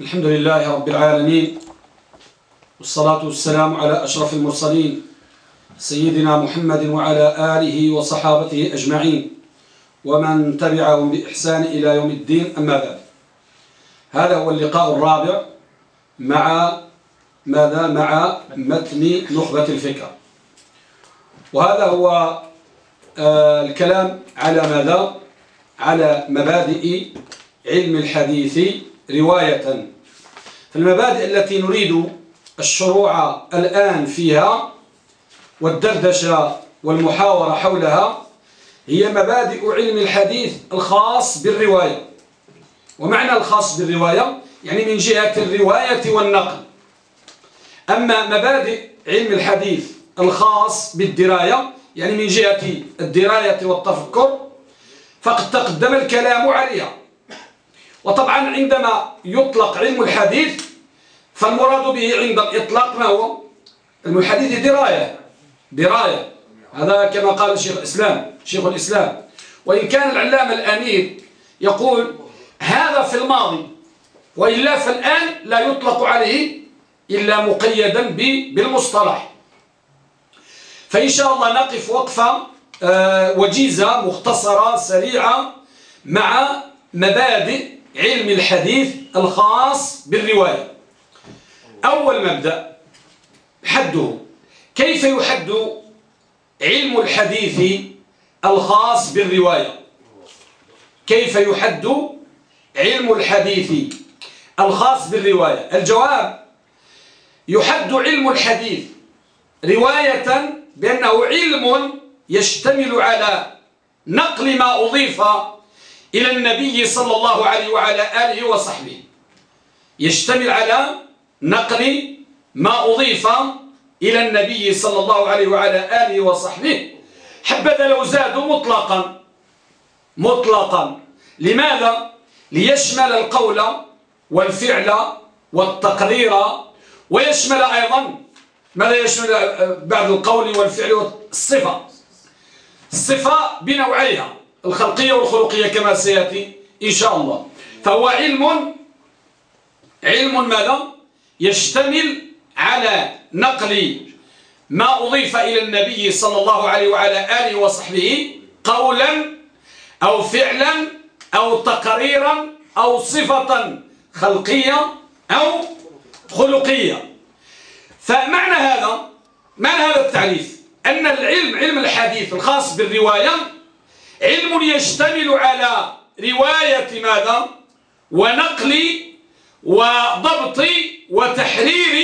الحمد لله رب العالمين والصلاة والسلام على أشرف المرسلين سيدنا محمد وعلى آله وصحابته أجمعين ومن تبعهم بإحسان إلى يوم الدين أما بعد. هذا هو اللقاء الرابع مع ماذا؟ مع متن نخبة الفكرة وهذا هو آه، الكلام على ماذا؟ على مبادئ علم الحديث رواية. فالمبادئ التي نريد الشروع الآن فيها والدردشة والمحاورة حولها هي مبادئ علم الحديث الخاص بالرواية. ومعنى الخاص بالرواية يعني من جهة الرواية والنقل. أما مبادئ علم الحديث الخاص بالدراية يعني من جهة الدراية والتفكر فقد تقدم الكلام عليها. وطبعا عندما يطلق علم الحديث فالمراد به عند الإطلاق ما هو؟ علم الحديث دراية. دراية. هذا كما قال شيخ الإسلام شيخ الإسلام. وإن كان العلامة الأمير يقول هذا في الماضي وإلا فالآن لا يطلق عليه إلا مقيدا بالمصطلح. فإن شاء الله نقف وقفة آه، وجيزة مختصرة سريعة مع مبادئ علم الحديث الخاص بالرواية. أول مبدأ حده كيف يحد علم الحديث الخاص بالرواية؟ كيف يحد علم الحديث الخاص بالرواية؟ الجواب يحد علم الحديث رواية بأنه علم يشتمل على نقل ما أضيف إلى النبي صلى الله عليه وعلى آله وصحبه. يشتمل على نقل ما أضيف إلى النبي صلى الله عليه وعلى آله وصحبه. حبذا لو زادوا مطلقا. مطلقا. لماذا؟ ليشمل القول والفعل والتقرير. ويشمل أيضا ماذا يشمل بعد القول والفعل والصفة؟ الصفة بنوعيها. الخلقية والخلقية كما سيأتي إن شاء الله. فهو علم علم ماذا؟ يشتمل على نقل ما أضيف إلى النبي صلى الله عليه وعلى آله وصحبه قولا أو فعلا أو تقريرا أو صفة خلقية أو خلقية. فمعنى هذا معنى هذا التعريف أن العلم علم الحديث الخاص بالرواية علم يشتمل على رواية ماذا؟ ونقل وضبط وتحرير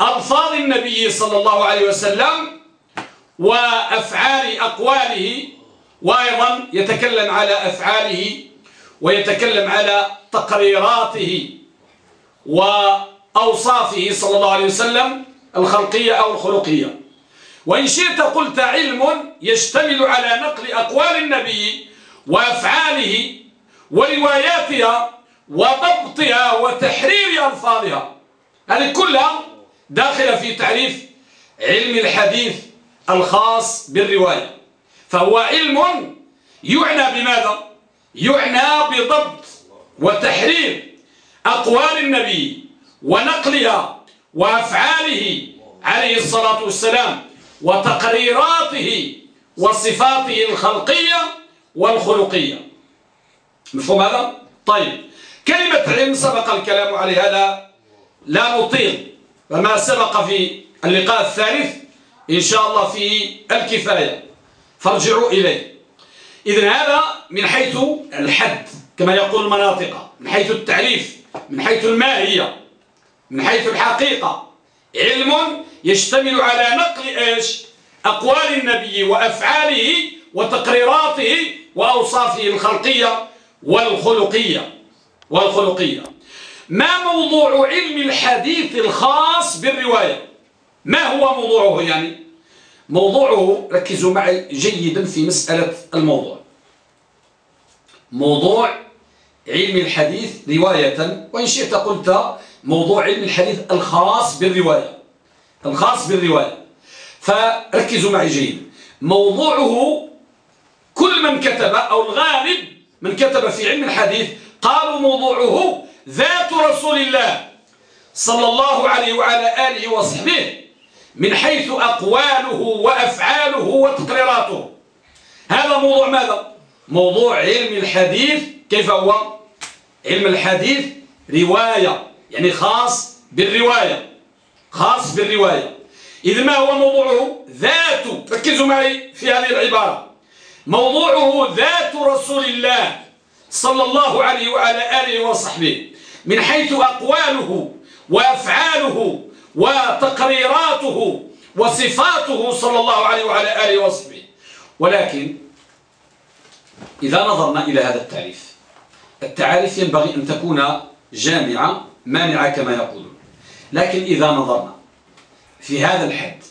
ألفاظ النبي صلى الله عليه وسلم وأفعال أقواله وأيضا يتكلم على أفعاله ويتكلم على تقريراته وأوصافه صلى الله عليه وسلم الخلقية أو الخلقية. وإن شئت قلت علم يشتمل على نقل أقوال النبي وأفعاله ورواياتها وضبطها وتحرير ألفاظها. هذه كلها داخلة في تعريف علم الحديث الخاص بالرواية. فهو علم يعنى بماذا؟ يعنى بضبط وتحرير أقوال النبي ونقلها وأفعاله عليه الصلاة والسلام. وتقريراته وصفاته الخلقية والخلقية. مفهوم هذا؟ طيب. كلمة علم سبق الكلام عليه هذا. لا نطيل. وما سبق في اللقاء الثالث إن شاء الله في الكفاية. فارجعوا إليه. إذن هذا من حيث الحد كما يقول المناطق من حيث التعريف من حيث الماهية من حيث الحقيقة. علم يشتمل على نقل إيش؟ أقوال النبي وأفعاله وتقريراته وأوصافه الخلقية والخلقية. والخلقية. ما موضوع علم الحديث الخاص بالرواية؟ ما هو موضوعه يعني؟ موضوعه ركزوا معي جيدا في مسألة الموضوع. موضوع علم الحديث رواية. وإن شئت قلت موضوع علم الحديث الخاص بالرواية. الخاص بالرواية. فركزوا معي جيدا موضوعه كل من كتب أو الغالب من كتب في علم الحديث قالوا موضوعه ذات رسول الله صلى الله عليه وعلى آله وصحبه من حيث أقواله وأفعاله وتقريراته. هذا موضوع ماذا؟ موضوع علم الحديث. كيف هو؟ علم الحديث رواية. يعني خاص بالرواية خاص بالرواية. إذا ما هو موضوعه؟ ذات ركزوا معي في هذه العبارة. موضوعه ذات رسول الله صلى الله عليه وعلى آله وصحبه من حيث أقواله وأفعاله وتقريراته وصفاته صلى الله عليه وعلى آله وصحبه. ولكن إذا نظرنا إلى هذا التعريف التعاريف ينبغي أن تكون جامعة مانعة كما يقولون. لكن إذا نظرنا في هذا الحد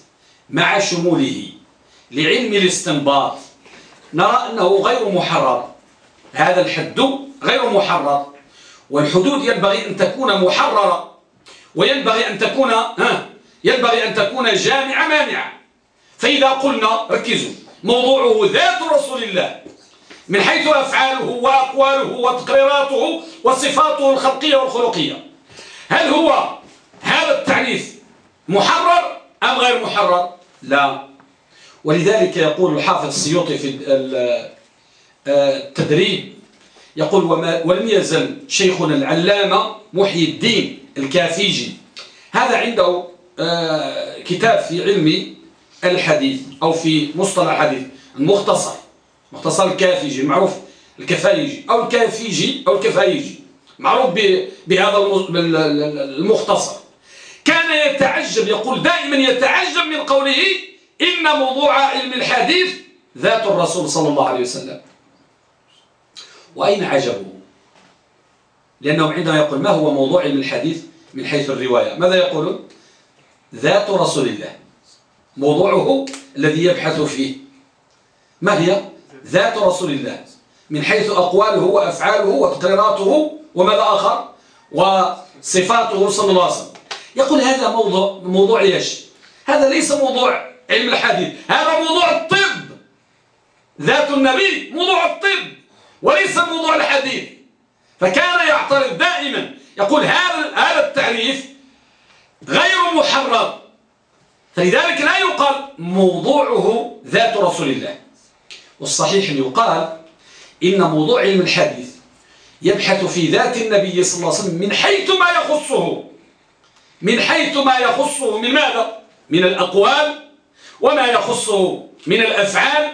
مع شموله لعلم الاستنباط نرى أنه غير محرر. هذا الحد غير محرر والحدود ينبغي أن تكون محررة وينبغي أن تكون ها ينبغي أن تكون جامعة مانعة. فإذا قلنا ركزوا موضوعه ذات رسول الله من حيث أفعاله وأقواله وتقريراته وصفاته الخلقية والخلقية. هل هو هذا التعريف محرر أم غير محرر؟ لا. ولذلك يقول الحافظ السيوطي في التدريب يقول وما ولم يزل شيخنا العلامة محي الدين الكافيجي. هذا عنده آه، كتاب في علم الحديث أو في مصطلح الحديث المختصر. مختصر الكافيجي معروف الكفايجي أو الكافيجي أو الكفايجي. معروف بهذا المختصر. كان يتعجب يقول دائما يتعجب من قوله إن موضوع علم الحديث ذات الرسول صلى الله عليه وسلم. وأين عجبه؟ لأنه عندما يقول ما هو موضوع علم الحديث من حيث الرواية؟ ماذا يقولون؟ ذات رسول الله. موضوعه الذي يبحث فيه. ما هي؟ ذات رسول الله. من حيث أقواله وأفعاله وتقريراته وماذا آخر؟ وصفاته صلى الله عليه وسلم. يقول هذا موضوع موضوع إيش؟ هذا ليس موضوع علم الحديث. هذا موضوع الطب. ذات النبي موضوع الطب وليس موضوع الحديث. فكان يعترض دائما. يقول هذا هذا التعريف غير محرر فلذلك لا يقال موضوعه ذات رسول الله. والصحيح يقال إن موضوع علم الحديث يبحث في ذات النبي صلى الله عليه وسلم من حيث ما يخصه. من حيث ما يخصه من ماذا؟ من الأقوال وما يخصه من الأفعال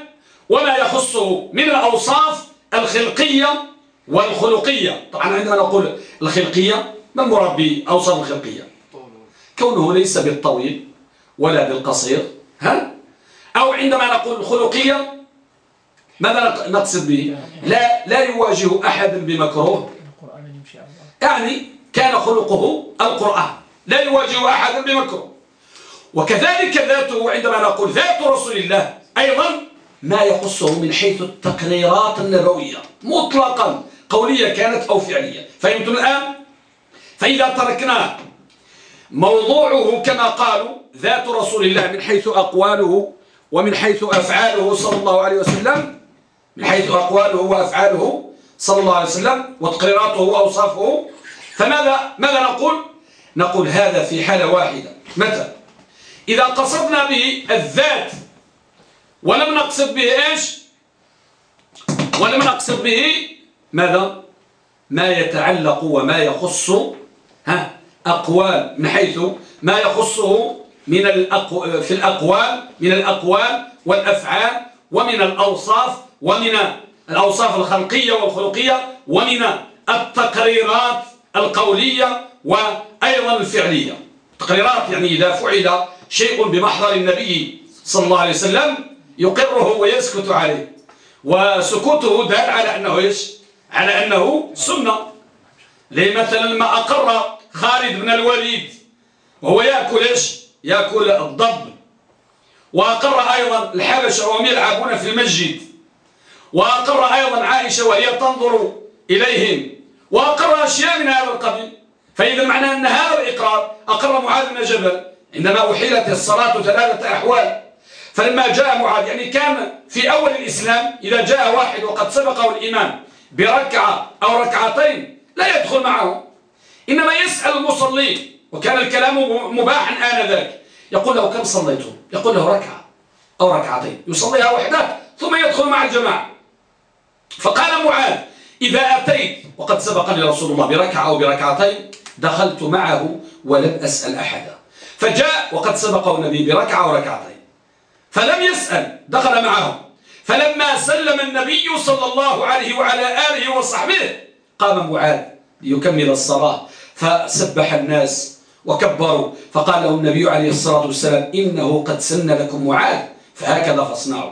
وما يخصه من الأوصاف الخلقية والخلقية. طبعا عندما نقول الخلقية ما المراد بأوصاف الخلقية؟ كونه ليس بالطويل ولا بالقصير ها؟ أو عندما نقول الخلقية ماذا نقصد به؟ لا لا يواجه أحد بمكروه. يعني كان خلقه القرآن. لا يواجه أحد بمكروه. وكذلك ذاته عندما نقول ذات رسول الله أيضا ما يخصه من حيث التقريرات النبوية. مطلقا. قولية كانت أو فعلية. فهمتم الآن؟ فإذا تركناه موضوعه كما قالوا ذات رسول الله من حيث أقواله ومن حيث أفعاله صلى الله عليه وسلم من حيث أقواله وأفعاله صلى الله عليه وسلم وتقريراته وأوصافه. فماذا ماذا نقول؟ نقول هذا في حالة واحدة. متى؟ إذا قصدنا به الذات ولم نقصد به إيش؟ ولم نقصد به ماذا؟ ما يتعلق وما يخص ها أقوال من حيث ما يخصه من الأقو... في الأقوال من الأقوال والأفعال ومن الأوصاف ومن الأوصاف الخلقية والخلقية ومن التقريرات القولية وأيضا الفعلية. تقريرات يعني إذا فعل شيء بمحضر النبي صلى الله عليه وسلم يقره ويسكت عليه. وسكوته دال على أنه إيش؟ على أنه سنة. ليه؟ مثلا لما أقر خالد بن الوليد وهو يأكل إيش؟ يأكل الضب. وأقر أيضا الحبشة وهم يلعبون في المسجد. وأقر أيضا عائشة وهي تنظر إليهم. وأقر أشياء من هذا القبيل. فإذا معنى أن هذا الإقرار أقر معاذ بن جبل. عندما أحيلت الصلاة ثلاثة أحوال. فلما جاء معاذ يعني كان في أول الإسلام إذا جاء واحد وقد سبقه الإمام بركعة أو ركعتين لا يدخل معه. إنما يسأل المصلين وكان الكلام مباحا آنذاك. يقول له كم صليتم؟ يقول له ركعة أو ركعتين. يصليها وحده ثم يدخل مع الجماعة. فقال معاذ إذا أتيت وقد سبقني رسول الله بركعة أو بركعتين دخلت معه ولم أسأل أحدا. فجاء وقد سبقه النبي بركعة وركعتين فلم يسأل دخل معهم فلما سلم النبي صلى الله عليه وعلى آله وصحبه قام معاذ ليكمل الصلاة. فسبح الناس وكبروا. فقال له النبي عليه الصلاة والسلام إنه قد سن لكم معاذ فهكذا فاصنعوا.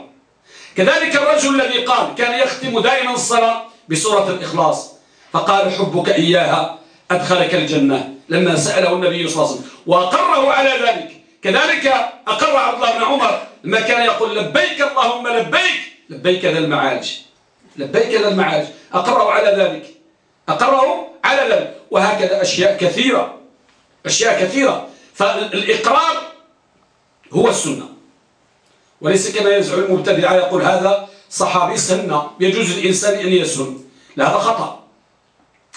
كذلك الرجل الذي قال كان يختم دائما الصلاة بسورة الإخلاص فقال حبك إياها أدخلك الجنة. لما سأله النبي صلى الله عليه وسلم وأقره على ذلك. كذلك أقر عبد الله بن عمر لما كان يقول لبيك اللهم لبيك. لبيك ذا المعاج. لبيك ذا المعاج. أقره على ذلك. أقره على ذلك. وهكذا أشياء كثيرة. أشياء كثيرة. فالإقرار هو السنة. وليس كما يزعم المبتدع يقول هذا صحابي سنة يجوز الإنسان أن يسن. لا هذا خطأ.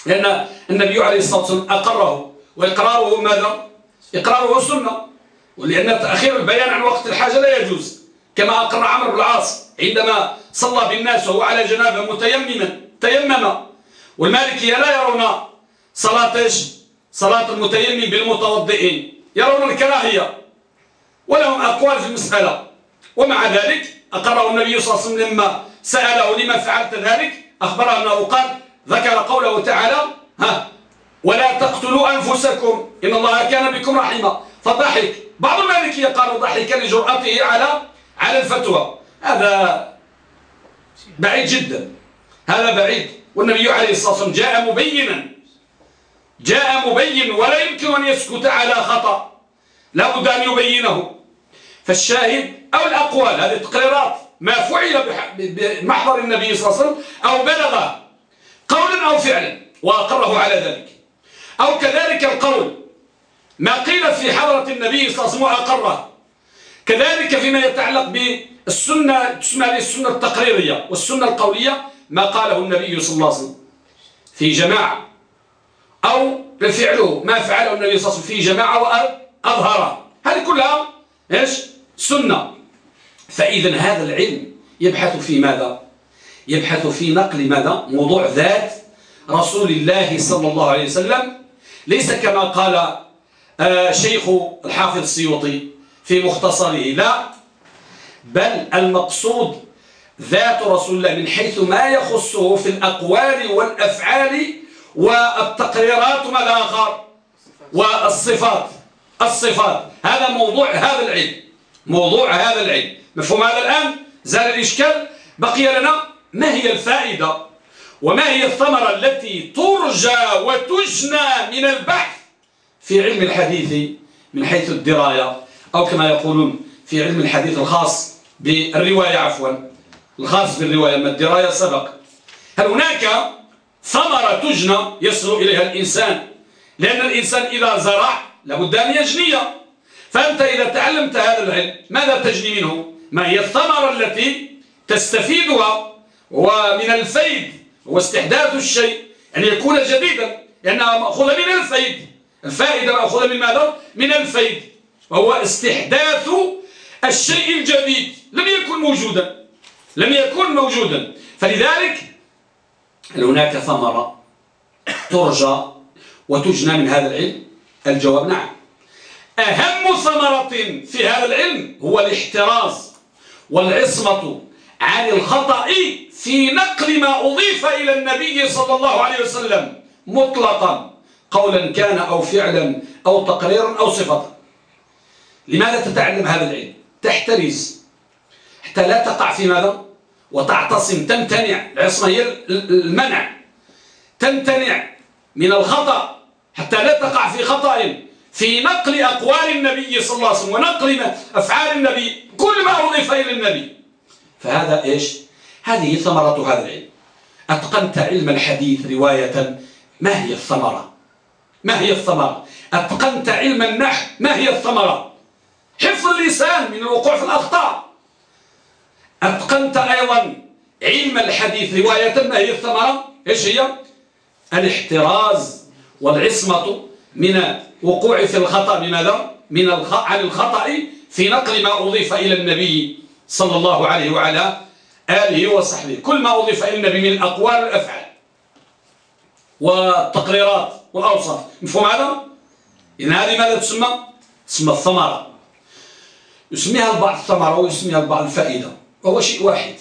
لأن النبي عليه الصلاة والسلام أقره وإقراره ماذا؟ إقراره سنة. ولأن تأخير البيان عن وقت الحاجة لا يجوز. كما أقر عمرو بن العاص عندما صلى بالناس وهو على جنابة متيمما تيمم والمالكية لا يرون صلاة؟ صلاة المتيمم بالمتوضئين. يرون الكراهية. ولهم أقوال في المسألة. ومع ذلك أقره النبي صلى الله عليه وسلم لما سأله لما فعلت ذلك أخبره أنه قال ذكر قوله تعالى ها ولا تقتلوا أنفسكم إن الله كان بكم رحيما. فضحك. بعض المالكية قالوا ضحك لجرأته على على الفتوى. هذا بعيد جدا. هذا بعيد. والنبي عليه الصلاة والسلام جاء مبينا. جاء مبين ولا يمكن أن يسكت على خطأ. لا بد أن يبينه. فالشاهد أو الأقوال هذه التقريرات ما فعل بمحضر النبي صلى الله عليه وسلم أو بلغ قولا أو فعلا وأقره على ذلك. أو كذلك القول ما قيل في حضرة النبي صلى الله عليه وسلم وأقره. كذلك فيما يتعلق بالسنة تسمى هذه السنة التقريرية والسنة القولية ما قاله النبي صلى الله عليه وسلم في جماعة. أو بفعله ما فعله النبي صلى الله عليه وسلم في جماعة وأظهره هذه كلها إيش؟ سنة. فإذا هذا العلم يبحث في ماذا؟ يبحث في نقل ماذا؟ موضوع ذات رسول الله صلى الله عليه وسلم. ليس كما قال آه، شيخ الحافظ السيوطي في مختصره لا. بل المقصود ذات رسول الله من حيث ما يخصه في الأقوال والأفعال والتقريرات وما الآخر والصفات. الصفات. هذا موضوع هذا العلم. موضوع هذا العلم. مفهوم هذا الآن؟ زال الإشكال؟ بقي لنا ما هي الفائدة وما هي الثمرة التي ترجى وتجنى من البحث في علم الحديث من حيث الدراية أو كما يقولون في علم الحديث الخاص بالرواية عفوا الخاص بالرواية. ما الدراية سبق. هل هناك ثمرة تجنى يصل إليها الإنسان؟ لأن الإنسان إذا زرع لابد أن يجني فأنت إذا تعلمت هذا العلم ماذا تجني منه؟ ما هي الثمرة التي تستفيدها؟ ومن الفيد هو استحداث الشيء أن يعني يكون جديدا لأنها مأخوذة من الفيد الفائدة مأخوذة من ماذا؟ من الفيد وهو استحداث الشيء الجديد. لم يكن موجودا. لم يكن موجودا. فلذلك هناك ثمرة ترجى وتجنى من هذا العلم؟ الجواب نعم. أهم ثمرة في هذا العلم هو الاحتراز والعصمة عن الخطأ في نقل ما أضيف إلى النبي صلى الله عليه وسلم مطلقا قولا كان أو فعلا أو تقريرا أو صفة. لماذا تتعلم هذا العلم؟ تحترز. حتى لا تقع في ماذا؟ وتعتصم. تمتنع. العصمة هي المنع. تمتنع من الخطأ. حتى لا تقع في خطأ. في نقل أقوال النبي صلى الله عليه وسلم ونقل أفعال النبي كل ما أضيف إلى النبي. فهذا إيش؟ هذه ثمرة هذا العلم. أتقنت علم الحديث رواية ما هي الثمرة؟ ما هي الثمرة؟ أتقنت علم النحو ما هي الثمرة؟ حفظ اللسان من الوقوع في الأخطاء. أتقنت أيضا علم الحديث رواية ما هي الثمرة؟ إيش هي؟ الاحتراز والعصمة. من وقوع في الخطأ بماذا؟ من. عن الخطأ في نقل ما أضيف إلى النبي صلى الله عليه وعلى آله وصحبه كل ما أضيف إلى النبي من الأقوال والأفعال والتقريرات والأوصاف مفهوم هذا؟ إن هذه ماذا تسمى؟ تسمى الثمرة يسميها البعض الثمرة ويسميها البعض الفائدة وهو شيء واحد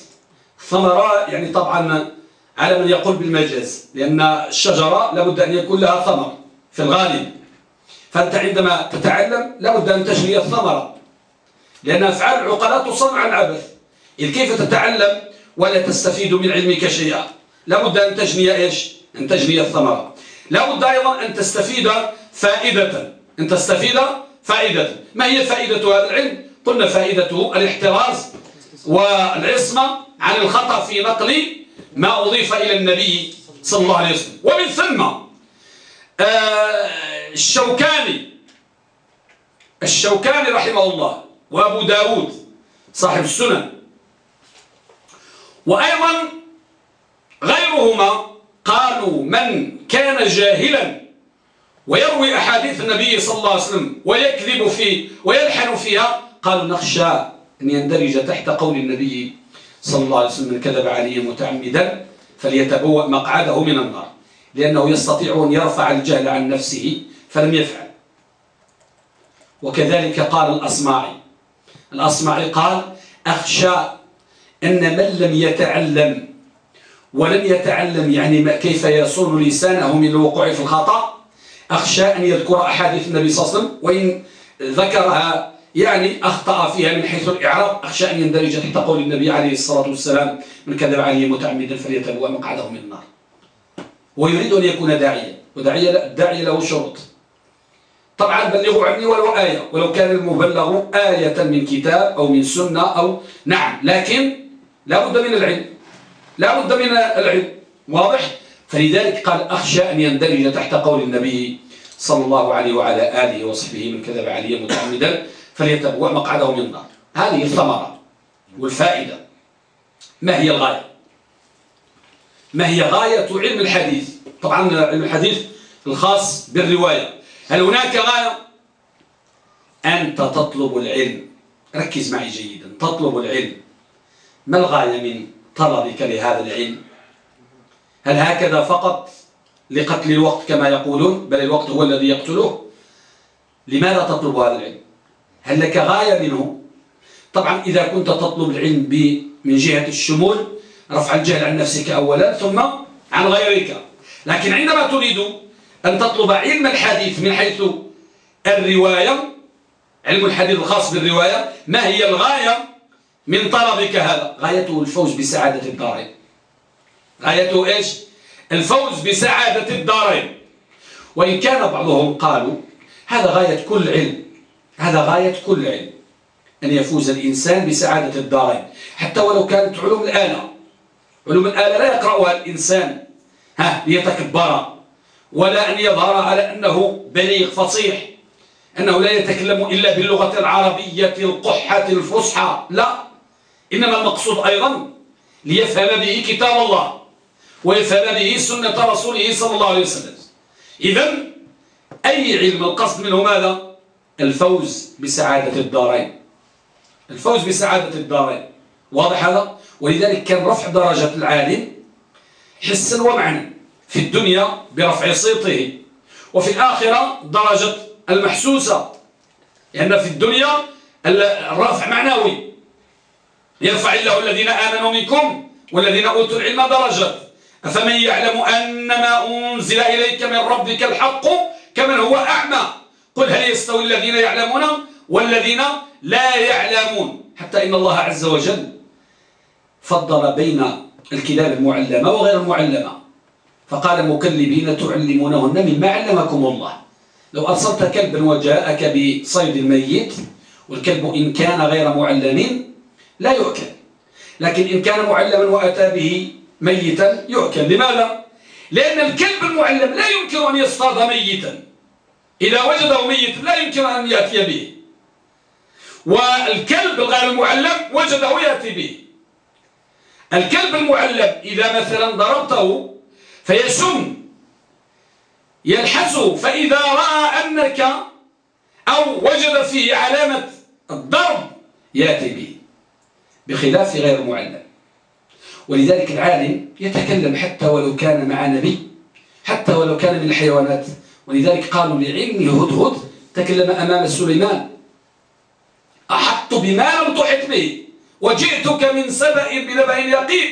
الثمرة يعني طبعا على من يقول بالمجاز لأن الشجرة لابد أن يكون لها ثمر في الغالب. فأنت عندما تتعلم لابد أن تجني الثمرة لأن أفعال العقلاء تصنع العبث. إذ كيف تتعلم ولا تستفيد من علمك شيئا؟ لابد أن تجني إيش؟ أن تجني الثمرة. لابد أيضا أن تستفيد فائدة. أن تستفيد فائدة. ما هي فائدة هذا العلم؟ قلنا فائدته الاحتراز والعصمة عن الخطأ في نقل ما أضيف إلى النبي صلى الله عليه وسلم. ومن ثم الشوكاني. الشوكاني رحمه الله وأبو داود صاحب السنن. وأيضا غيرهما قالوا من كان جاهلا ويروي أحاديث النبي صلى الله عليه وسلم ويكذب فيه ويلحن فيها قالوا نخشى أن يندرج تحت قول النبي صلى الله عليه وسلم من كذب عليه متعمدا فليتبوأ مقعده من النار. لأنه يستطيع أن يرفع الجهل عن نفسه فلم يفعل. وكذلك قال الأصماعي الأصمعي قال أخشى أن من لم يتعلم ولم يتعلم يعني كيف يصون لسانه من الوقوع في الخطأ أخشى أن يذكر أحاديث النبي صلى الله عليه وسلم وإن ذكرها يعني أخطأ فيها من حيث الإعراب. أخشى أن يندرج تحت قول النبي عليه الصلاة والسلام من كذب عليه متعمدا فليتبوأ مقعده من النار. ويريد أن يكون داعيا وداعيا الداعية له شروط. طبعا بلغوا عني ولو آية ولو كان المبلغ آية من كتاب أو من سنة أو نعم لكن لا بد من العلم. لا بد من العلم. واضح؟ فلذلك قال أخشى أن يندرج تحت قول النبي صلى الله عليه وعلى آله وصحبه من كذب علي متعمدا فليتبوع مقعده من النار. هذه الثمرة والفائدة. ما هي الغاية؟ ما هي غاية علم الحديث؟ طبعا علم الحديث الخاص بالرواية. هل هناك غاية؟ أنت تطلب العلم. ركز معي جيدا. تطلب العلم. ما الغاية من طلبك لهذا العلم؟ هل هكذا فقط لقتل الوقت كما يقولون؟ بل الوقت هو الذي يقتله لماذا تطلب هذا العلم؟ هل لك غاية منه؟ طبعا إذا كنت تطلب العلم من جهة الشمول رفع الجهل عن نفسك أولا ثم عن غيرك. لكن عندما تريد أن تطلب علم الحديث من حيث الرواية علم الحديث الخاص بالرواية ما هي الغاية من طلبك هذا؟ غايته الفوز بسعادة الدارين غايته إيش؟ الفوز بسعادة الدارين وإن كان بعضهم قالوا هذا غاية كل علم. هذا غاية كل علم أن يفوز الإنسان بسعادة الدارين حتى ولو كانت علوم الآلة علوم الآلة لا يقرأها الإنسان. ها ليتكبر. ولا أن يظهر على أنه بليغ فصيح. أنه لا يتكلم إلا باللغة العربية القحة الفصحى. لا. إنما المقصود أيضا ليفهم به كتاب الله. ويفهم به سنة رسوله صلى الله عليه وسلم. إذا أي علم القصد منه ماذا؟ الفوز بسعادة الدارين. الفوز بسعادة الدارين. واضح هذا؟ ولذلك كان رفع درجة العالم حسا ومعنى في الدنيا برفع صيته وفي الآخرة درجة المحسوسة. لأن في الدنيا الرفع معنوي. يرفع الله الذين آمنوا منكم والذين أوتوا العلم درجة. أفمن يعلم أن ما أنزل إليك من ربك الحق كمن هو أعمى؟ قل هل يستوي الذين يعلمون والذين لا يعلمون؟ حتى إن الله عز وجل فضل بين الكلاب المعلمة وغير المعلمة. فقال مكلبين تعلمونهن مما علمكم الله. لو أرسلت كلبا وجاءك بصيد الميت والكلب إن كان غير معلم لا يؤكل. لكن إن كان معلما وأتى به ميتا يؤكل. لماذا؟ لأن الكلب المعلم لا يمكن أن يصطاد ميتا. إذا وجده ميت لا يمكن أن يأتي به. والكلب الغير المعلم وجده يأتي به. الكلب المعلم إذا مثلا ضربته فيسم يلحسه فإذا رأى حنك أو وجد فيه علامة الضرب يأتي به بخلاف غير المعلم ولذلك العالم يتكلم حتى ولو كان مع نبي حتى ولو كان من الحيوانات. ولذلك قالوا لعلم الهدهد تكلم أمام سليمان. أحط بما لم تحط به. وجئتك من سبأ بنبأ يقين.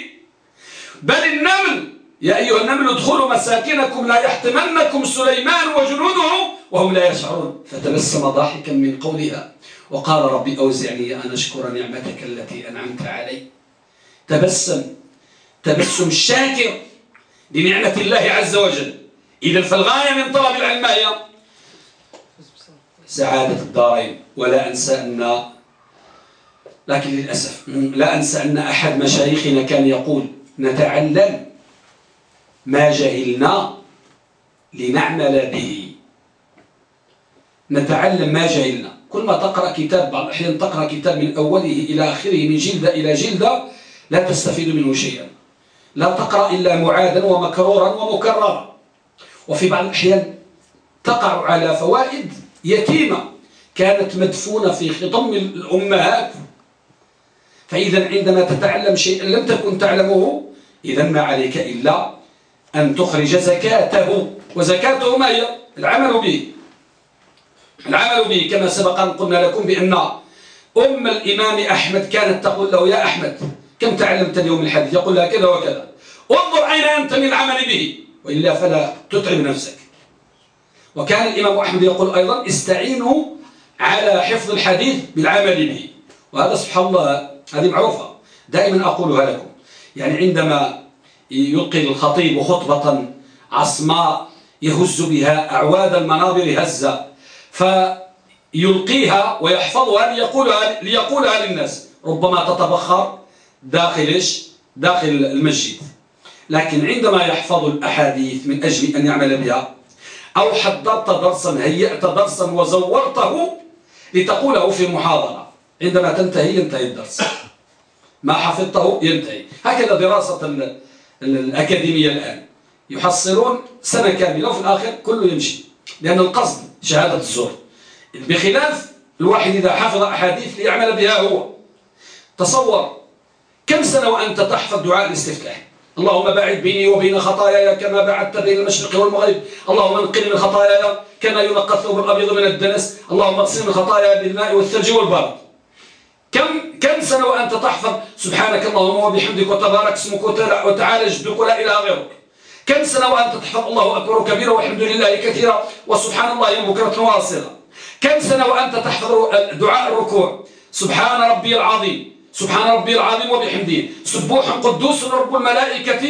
بل النمل يا أيها النمل ادخلوا مساكنكم لا يحتمنكم سليمان وجنوده وهم لا يشعرون. فتبسم ضاحكا من قولها وقال ربي أوزعني أن أشكر نعمتك التي أنعمت علي. تبسم تبسم شاكر لنعمة الله عز وجل. إذا فالغاية من طلب العلم هي سعادة الدارين. ولا أنسى أن لكن للأسف لا أنسى أن أحد مشايخنا كان يقول نتعلم ما جهلنا لنعمل به. نتعلم ما جهلنا. كل ما تقرأ كتاب بعض الأحيان تقرأ كتاب من أوله إلى آخره من جلدة إلى جلدة لا تستفيد منه شيئا. لا تقرأ إلا معادا ومكرورا ومكررا. وفي بعض الأحيان تقع على فوائد يتيمة كانت مدفونة في خضم الأمهات. فإذا عندما تتعلم شيئا لم تكن تعلمه إذا ما عليك إلا أن تخرج زكاته. وزكاته ما هي؟ العمل به. العمل به كما سبق أن قلنا لكم بأن أم الإمام أحمد كانت تقول له يا أحمد كم تعلمت اليوم الحديث؟ يقول لها كذا وكذا. انظر أين أنت من العمل به. وإلا فلا تتعب نفسك. وكان الإمام أحمد يقول أيضا استعينوا على حفظ الحديث بالعمل به. وهذا سبحان الله هذه معروفة. دائما أقولها لكم. يعني عندما يلقي الخطيب خطبة عصماء يهز بها أعواد المنابر هزة فيلقيها ويحفظها ليقولها, ليقولها للناس. ربما تتبخر داخل داخل المسجد. لكن عندما يحفظ الأحاديث من أجل أن يعمل بها أو حضرت درسا هيأت درسا وزورته لتقوله في محاضرة عندما تنتهي ينتهي الدرس. ما حفظته ينتهي. هكذا دراسة الأكاديمية الآن. يحصلون سنة كاملة وفي الآخر كله يمشي لأن القصد شهادة الزور. بخلاف الواحد إذا حفظ أحاديث ليعمل بها هو. تصور كم سنة وأنت تحفظ دعاء الاستفتاح؟ اللهم باعد بيني وبين خطاياي كما بعدت بين المشرق والمغرب. اللهم انقل من خطاياي كما ينقى الثوب الأبيض من الدنس. اللهم اغسل من خطاياي بالماء والثلج والبرد. كم كم سنة وأنت تحفظ سبحانك اللهم وبحمدك وتبارك اسمك وتعالى جدك ولا إله غيرك؟ كم سنة وأنت تحفظ الله أكبر كبيرا والحمد لله كثيرا وسبحان الله بكرة واصلة؟ كم سنة وأنت تحفظ دعاء الركوع؟ سبحان ربي العظيم. سبحان ربي العظيم وبحمده. سبوح قدوس رب الملائكة.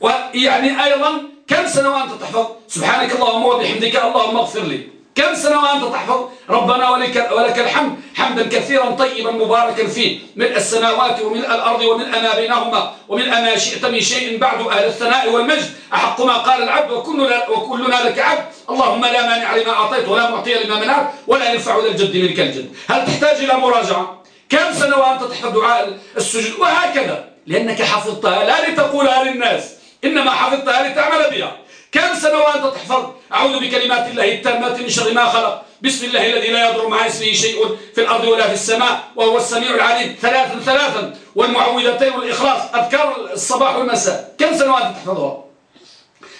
ويعني أيضا كم سنة وأنت تحفظ سبحانك اللهم وبحمدك اللهم اغفر لي. كم سنة وأنت تحفظ؟ ربنا ولك, ولك الحمد حمدا كثيرا طيبا مباركا فيه. ملء السماوات وملء الأرض وملء ما بينهما وملء ما شئت من شيء بعد أهل الثناء والمجد. أحق ما قال العبد وكلنا, وكلنا لك عبد. اللهم لا مانع لما أعطيت ولا معطي لما منعت ولا ينفع ذا الجد منك الجد. هل تحتاج إلى مراجعة؟ كم سنة وأنت تحفظ دعاء السجود؟ وهكذا. لأنك حفظتها لا لتقولها للناس. إنما حفظتها لتعمل بها. كم سنة وأنت تحفظ؟ أعوذ بكلمات الله التامات من شر ما خلق. بسم الله الذي لا يضر مع اسمه شيء في الأرض ولا في السماء وهو السميع العليم. ثلاثا ثلاثا. والمعوذتين والإخلاص. أذكار الصباح والمساء. كم سنة وأنت تحفظها؟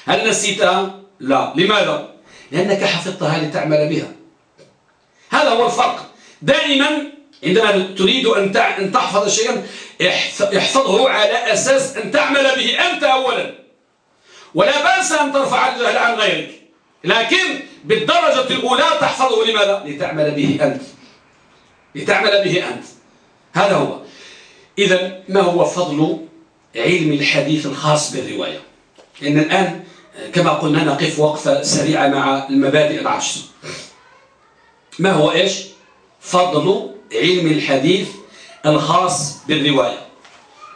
هل نسيتها؟ لا. لماذا؟ لأنك حفظتها لتعمل بها؟ هذا هو الفرق. دائما عندما تريد أن تحفظ شيئا احفظه على أساس أن تعمل به أنت أولا. ولا بأس أن ترفع الجهل عن غيرك. لكن بالدرجة الأولى تحفظه. لماذا؟ لتعمل به أنت. لتعمل به أنت. هذا هو. إذا ما هو فضل علم الحديث الخاص بالرواية؟ لأن الآن كما قلنا نقف وقفة سريعة مع المبادئ العشر. ما هو إيش؟ فضل علم الحديث الخاص بالرواية.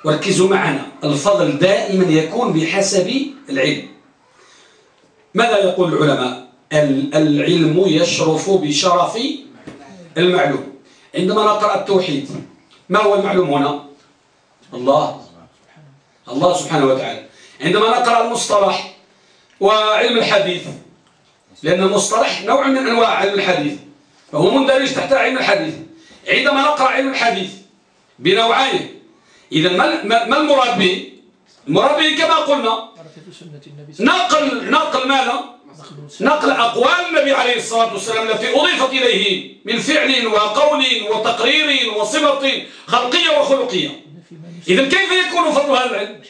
وركزوا معنا. الفضل دائما يكون بحسب العلم. ماذا يقول العلماء؟ العلم يشرف بشرف المعلوم. عندما نقرأ التوحيد ما هو المعلوم هنا؟ الله. الله سبحانه وتعالى. عندما نقرأ المصطلح وعلم الحديث لأن المصطلح نوع من أنواع علم الحديث فهو مندرج تحت علم الحديث. عندما نقرأ علم الحديث بنوعين إذا ما المراد به المراد به كما قلنا نقل نقل ماذا؟ نقل أقوال النبي عليه الصلاة والسلام التي أضيفت إليه من فعل وقول وتقرير وصفة خلقية وخلقية. إذا كيف يكون فضل هذا العلم؟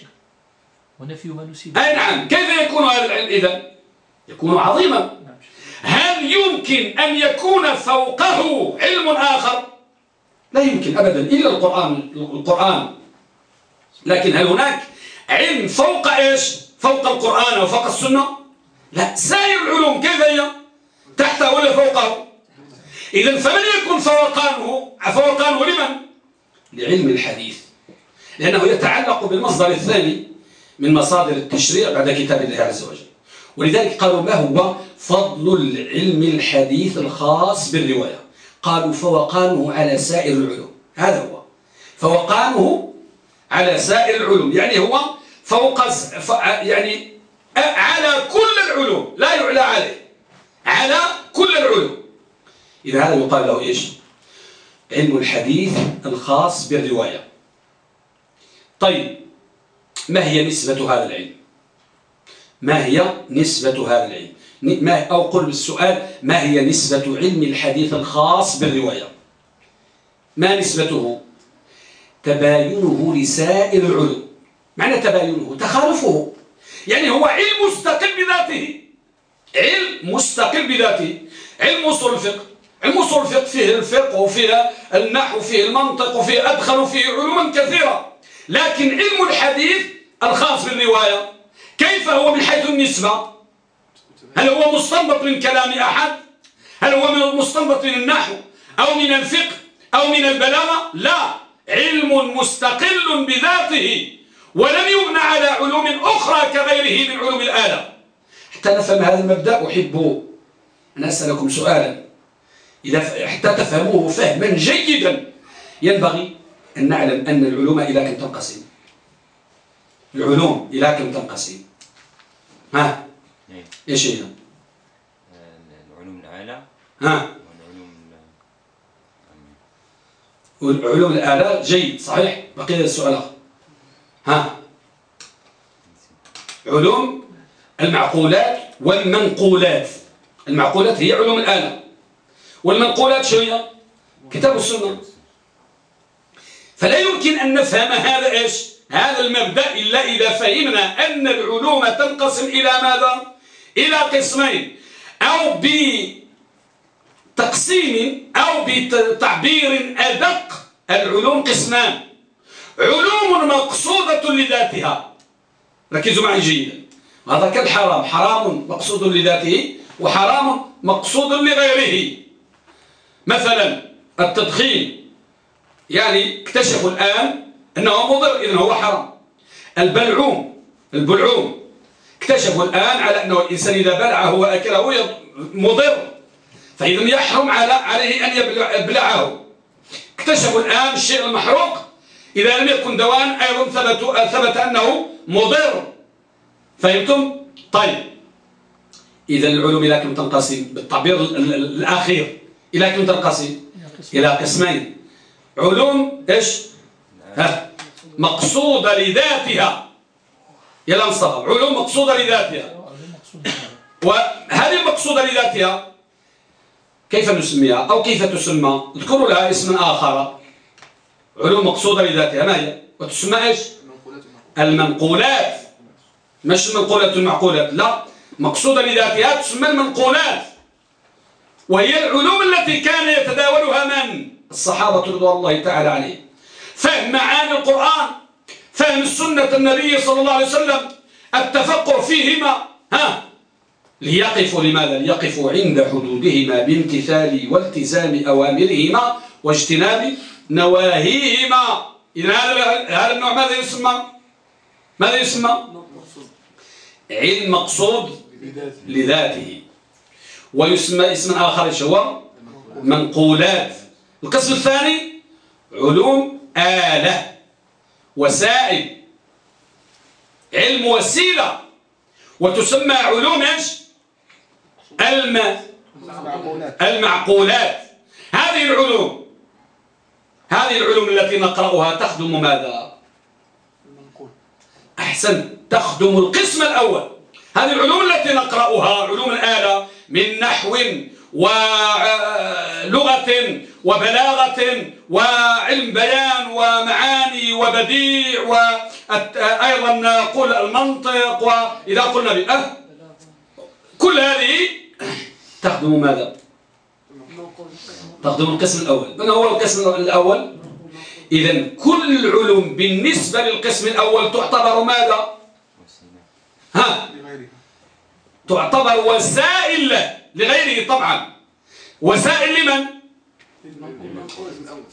ونفي ما نسيب أي نعم كيف يكون هذا العلم؟ إذا يكون عظيما. هل يمكن أن يكون فوقه علم آخر؟ لا يمكن أبدا إلا القرآن القرآن. لكن هل هناك علم فوق إيش؟ فوق القرآن وفوق السنة؟ لا سائر العلوم كيف هي؟ تحته ولا فوقه إذا فمن يكون فوقانه فوقانه لمن؟ لعلم الحديث. لأنه يتعلق بالمصدر الثاني من مصادر التشريع بعد كتاب الله عز وجل. ولذلك قالوا ما هو فضل العلم الحديث الخاص بالرواية؟ قالوا فوقانه على سائر العلوم. هذا هو. فوقانه على سائر العلوم. يعني هو فوق يعني على كل العلوم. لا يعلى عليه. على كل العلوم. إذا هذا يقال له إيش؟ علم الحديث الخاص بالرواية. طيب ما هي نسبة هذا العلم؟ ما هي نسبة هذا العلم؟ ما أو قل بالسؤال ما هي نسبة علم الحديث الخاص بالرواية؟ ما نسبته؟ تباينه لسائر العلوم. معنى تباينه؟ تخالفه. يعني هو علم مستقل بذاته. علم مستقل بذاته. علم وصول الفقه. علم وصول الفقه فيه الفقه وفيه النحو وفيه المنطق وفيه أدخل وفيه علوما كثيرة. لكن علم الحديث الخاص بالرواية كيف هو من حيث النسبة؟ هل هو مستنبط من كلام أحد؟ هل هو مستنبط من النحو أو من الفقه أو من البلاغة؟ لا. علم مستقل بذاته ولم يبنى على علوم أخرى كغيره من علوم الآلة. حتى نفهم هذا المبدأ أحب أن أسألكم سؤالا. إذا حتى تفهموه فهما جيدا. ينبغي أن نعلم أن العلوم إلى كم تنقسم. العلوم إلى كم تنقسم. ها؟ إيه. إيش هي العلوم الآلة ها؟ والعلوم الآلة جيد صحيح؟ بقي السؤال ها؟ علوم المعقولات والمنقولات. المعقولات هي علوم الآلة. والمنقولات شو هي؟ كتاب السنة فلا يمكن أن نفهم هذا إيش؟ هذا المبدأ إلا إذا فهمنا أن العلوم تنقسم إلى ماذا؟ إلى قسمين. أو بتقسيم أو بتعبير أدق العلوم قسمان. علوم مقصودة لذاتها. ركزوا معي جيدا. هذا كالحرام حرام. مقصود لذاته وحرام مقصود لغيره. مثلا التدخين. يعني اكتشفوا الآن أنه مضر إذن هو حرام. البلعوم. البلعوم. اكتشفوا الآن على أنه الإنسان إذا بلعه وأكله مضر. فإذا يحرم على عليه أن يبلعه. اكتشفوا الآن الشيء المحروق. إذا لم يكن دوان أيضا ثبت, ثبت أنه مضر. فهمتم؟ طيب. إذا العلوم إلى كم تنقسم؟ بالتعبير الأخير. إلى كم تنقسم؟ إلى قسمين. علوم إيش؟ ها؟ مقصودة لذاتها. يلا مصطفى علوم مقصودة لذاتها. وهذه المقصودة لذاتها كيف نسميها أو كيف تسمى؟ اذكروا لها اسما آخر. علوم مقصودة لذاتها. ما هي؟ وتسمى إيش؟ المنقولات. مش المنقولات؟ المعقولات. لا. مقصودة لذاتها تسمى المنقولات. وهي العلوم التي كان يتداولها من؟ الصحابة رضوان الله تعالى عليهم. فهم معاني القرآن فهم السنة النبي صلى الله عليه وسلم التفقه فيهما. ها؟ ليقفوا لماذا؟ ليقفوا عند حدودهما بامتثال والتزام أوامرهما واجتناب نواهيهما. إذن هذا النوع ماذا يسمى؟ ماذا يسمى؟ علم مقصود لذاته. ويسمى اسم آخر هو؟ منقولات. القسم الثاني علوم آلة وسائل. علم وسيلة. وتسمى علوم إيش المعقولات. هذه العلوم. هذه العلوم التي نقرأها تخدم ماذا؟ أحسن. تخدم القسم الأول. هذه العلوم التي نقرأها علوم الآلة من نحو ولغة وبلاغة وعلم بيان ومعاني وبديع وأيضا نقول المنطق وإذا قلنا بأه. كل هذه تخدم ماذا؟ تخدم القسم الأول. من هو القسم الأول؟ إذا كل العلوم بالنسبة للقسم الأول تعتبر ماذا؟ ها؟ تعتبر وسائل لغيره طبعا. وسائل لمن؟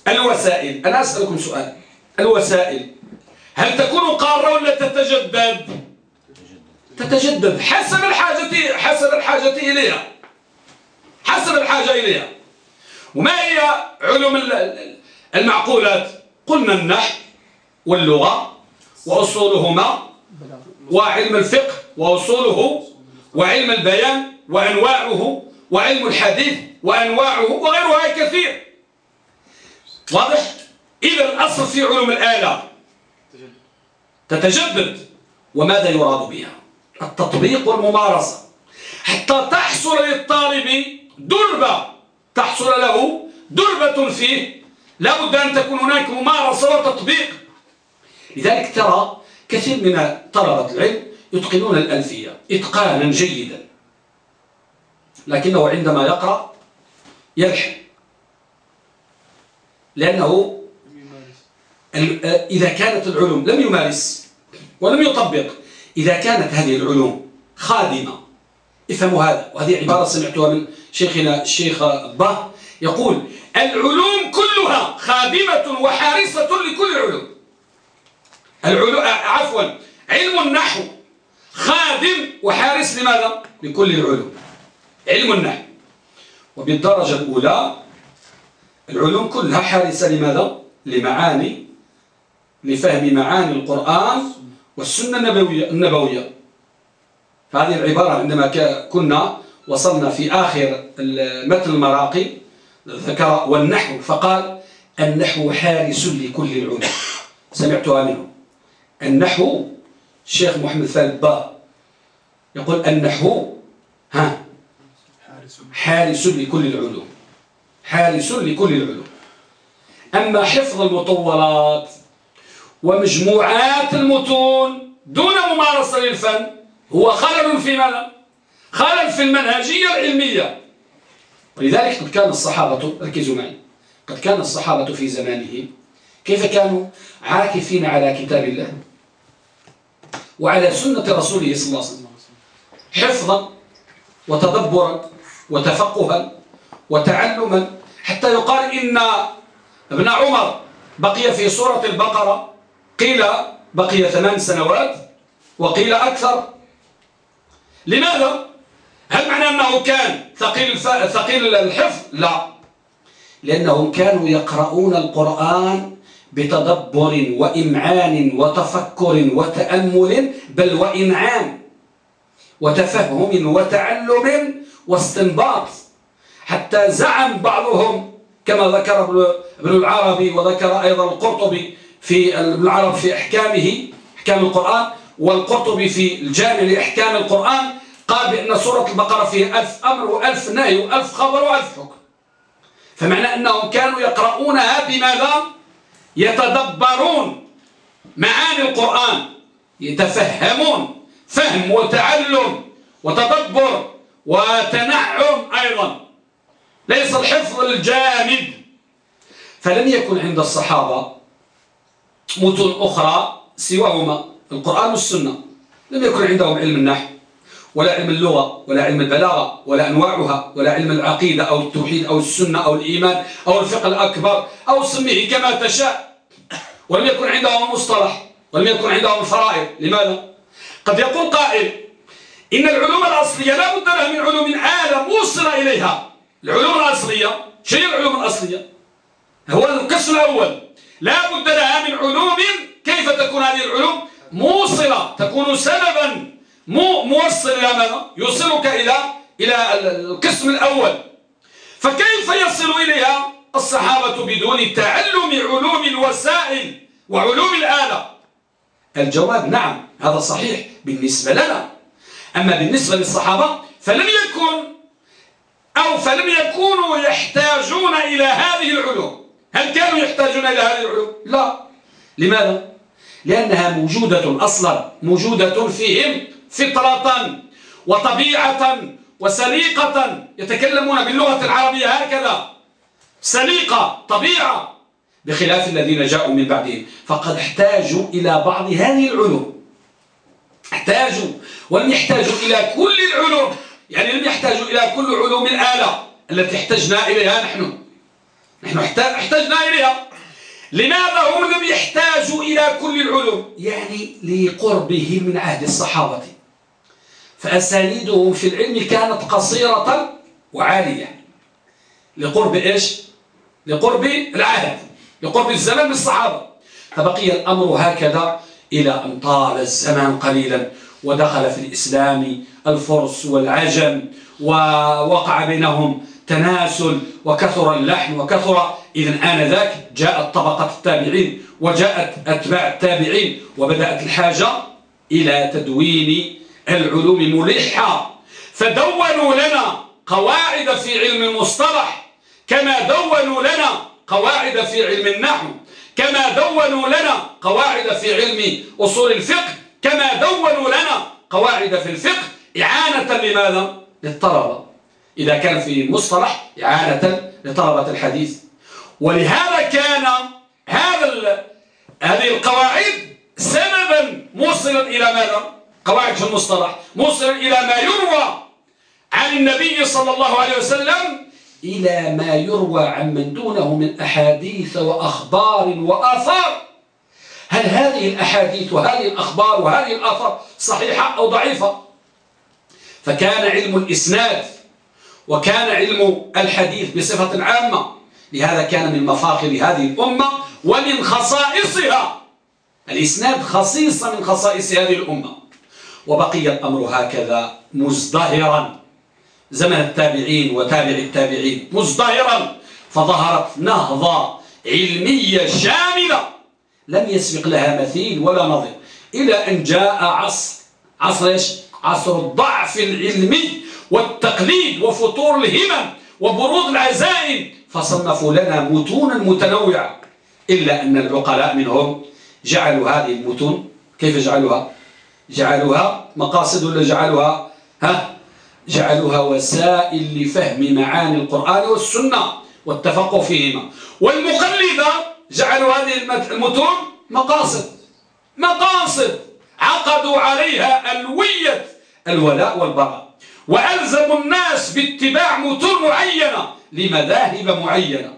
الوسائل. أنا أسألكم سؤال. الوسائل. هل تكون قارة ولا تتجدد؟ تتجدد. حسب الحاجة حسب الحاجة إليها. حسب الحاجة إليها. وما هي علوم المعقولات؟ قلنا النحو واللغة وأصولهما وعلم الفقه وأصوله وعلم البيان وأنواعه وعلم الحديث وأنواعه وغيرها كثير. واضح؟ إذا الأصل في علوم الآلة. تتجدد. وماذا يراد بها؟ التطبيق والممارسة. حتى تحصل للطالب دربة تحصل له دربة فيه لابد أن تكون هناك ممارسة وتطبيق. لذلك ترى كثير من طلبة العلم يتقنون الألفية إتقانا جيدا. لكنه عندما يقرأ يلحن. لأنه إذا كانت العلوم لم يمارس ولم يطبق إذا كانت هذه العلوم خادمة افهموا هذا. وهذه عبارة سمعتها من شيخنا الشيخ الضه يقول العلوم كلها خادمة وحارسة لكل العلوم. العلوم عفوا علم النحو خادم وحارس لماذا؟ لكل العلوم. علم النحو. وبالدرجة الأولى العلوم كلها حارسة لماذا؟ لمعاني لفهم معاني القرآن. والسنة النبوية, النبوية. فهذه العبارة عندما كنا وصلنا في آخر متن المراقي ذكر والنحو فقال النحو حارس لكل العلوم. سمعتها منه. النحو الشيخ محمد ثالث يقول النحو ها حارس لكل العلوم. حارس لكل العلوم. أما حفظ المطولات ومجموعات المتون دون ممارسة للفن هو خلل في ماذا؟ خلل في المنهجية العلمية ولذلك قد كان الصحابة ركزوا معي قد كان الصحابة في زمانه كيف كانوا عاكفين على كتاب الله وعلى سنة رسوله صلى الله عليه وسلم حفظا وتدبرا وتفقها وتعلما حتى يقال إن ابن عمر بقي في سورة البقرة قيل بقي ثمان سنوات وقيل أكثر لماذا؟ هل معنى أنه كان ثقيل, ثقيل الحفظ؟ لا لأنهم كانوا يقرؤون القرآن بتدبر وإمعان وتفكر وتأمل بل وإنعام وتفهم وتعلم واستنباط حتى زعم بعضهم كما ذكر ابن العربي وذكر أيضا القرطبي في ابن العربي في أحكامه أحكام القرآن والقرطبي في الجامع لإحكام القرآن قال بأن سورة البقرة فيها ألف أمر وألف نهي وألف خبر وألف حكم. فمعنى أنهم كانوا يقرؤونها بماذا؟ يتدبرون معاني القرآن يتفهمون فهم وتعلم وتدبر وتنعم أيضا. ليس الحفظ الجامد. فلم يكن عند الصحابة متن أخرى سواهما القرآن والسنة. لم يكن عندهم علم النحو ولا علم اللغة ولا علم البلاغة ولا أنواعها ولا علم العقيدة أو التوحيد أو السنة أو الإيمان أو الفقه الأكبر أو سميه كما تشاء. ولم يكن عندهم المصطلح ولم يكن عندهم الفرائض لماذا؟ قد يقول قائل إن العلوم الأصلية لا بد لها من علوم عالم وصل إليها. العلوم الأصلية شيء العلوم الأصلية؟ هو القسم الأول. لا بد لها من علوم. كيف تكون هذه العلوم؟ موصلة تكون سببا. مو موصل إلى ماذا؟ يوصلك إلى إلى القسم الأول. فكيف يصل إليها الصحابة بدون تعلم علوم الوسائل وعلوم الآلة؟ الجواب نعم هذا صحيح بالنسبة لنا. أما بالنسبة للصحابة فلم يكن أو فلم يكونوا يحتاجون إلى هذه العلوم. هل كانوا يحتاجون إلى هذه العلوم؟ لا. لماذا؟ لأنها موجودة أصلا موجودة فيهم فطرة وطبيعة وسليقة. يتكلمون باللغة العربية هكذا. سليقة طبيعة. بخلاف الذين جاءوا من بعدهم. فقد احتاجوا إلى بعض هذه العلوم. احتاجوا. ولم يحتاجوا إلى كل العلوم. يعني لم يحتاجوا إلى كل علوم الآلة التي احتجنا إليها نحن. نحن احتجنا إليها. لماذا هم لم يحتاجوا إلى كل العلوم؟ يعني لقربهم من عهد الصحابة. فأسانيدهم في العلم كانت قصيرة وعالية. لقرب إيش؟ لقرب العهد. لقرب الزمن بالصحابة فبقي الأمر هكذا إلى أن طال الزمان قليلا ودخل في الإسلام الفرس والعجم ووقع بينهم تناسل وكثر اللحم وكثر. إذا آنذاك جاءت طبقة التابعين وجاءت أتباع التابعين وبدأت الحاجة إلى تدوين العلوم ملحة. فدونوا لنا قواعد في علم المصطلح كما دونوا لنا قواعد في علم النحو كما دونوا لنا قواعد في علم أصول الفقه كما دونوا لنا قواعد في الفقه إعانة لماذا؟ للطلبة. إذا كان في مصطلح إعانة لطلبة الحديث. ولهذا كان هذا هذه القواعد سببا موصلا إلى ماذا؟ قواعد في المصطلح. موصلا إلى ما يروى عن النبي صلى الله عليه وسلم إلى ما يروى عن من دونه من أحاديث وأخبار وآثار. هل هذه الأحاديث وهذه الأخبار وهذه الآثار صحيحة أو ضعيفة؟ فكان علم الإسناد وكان علم الحديث بصفة عامة. لهذا كان من مفاخر هذه الأمة ومن خصائصها. الإسناد خصيصة من خصائص هذه الأمة. وبقي الأمر هكذا مزدهرا. زمن التابعين وتابع التابعين مزدهرا. فظهرت نهضة علمية شاملة. لم يسبق لها مثيل ولا نظير. إلى أن جاء عصر عصر إيش؟ عصر الضعف العلمي. والتقليد وفطور الهمم وبروض العزائم فصنفوا لنا متونا متنوعة إلا أن العقلاء منهم جعلوا هذه المتون كيف جعلوها؟ جعلوها مقاصد ولا جعلوها؟ ها؟ جعلوها وسائل لفهم معاني القرآن والسنة والتفقه فيهما. والمقلدة جعلوا هذه المتون مقاصد. مقاصد. عقدوا عليها ألوية الولاء والبراء. وألزموا الناس باتباع متون معينة لمذاهب معينة.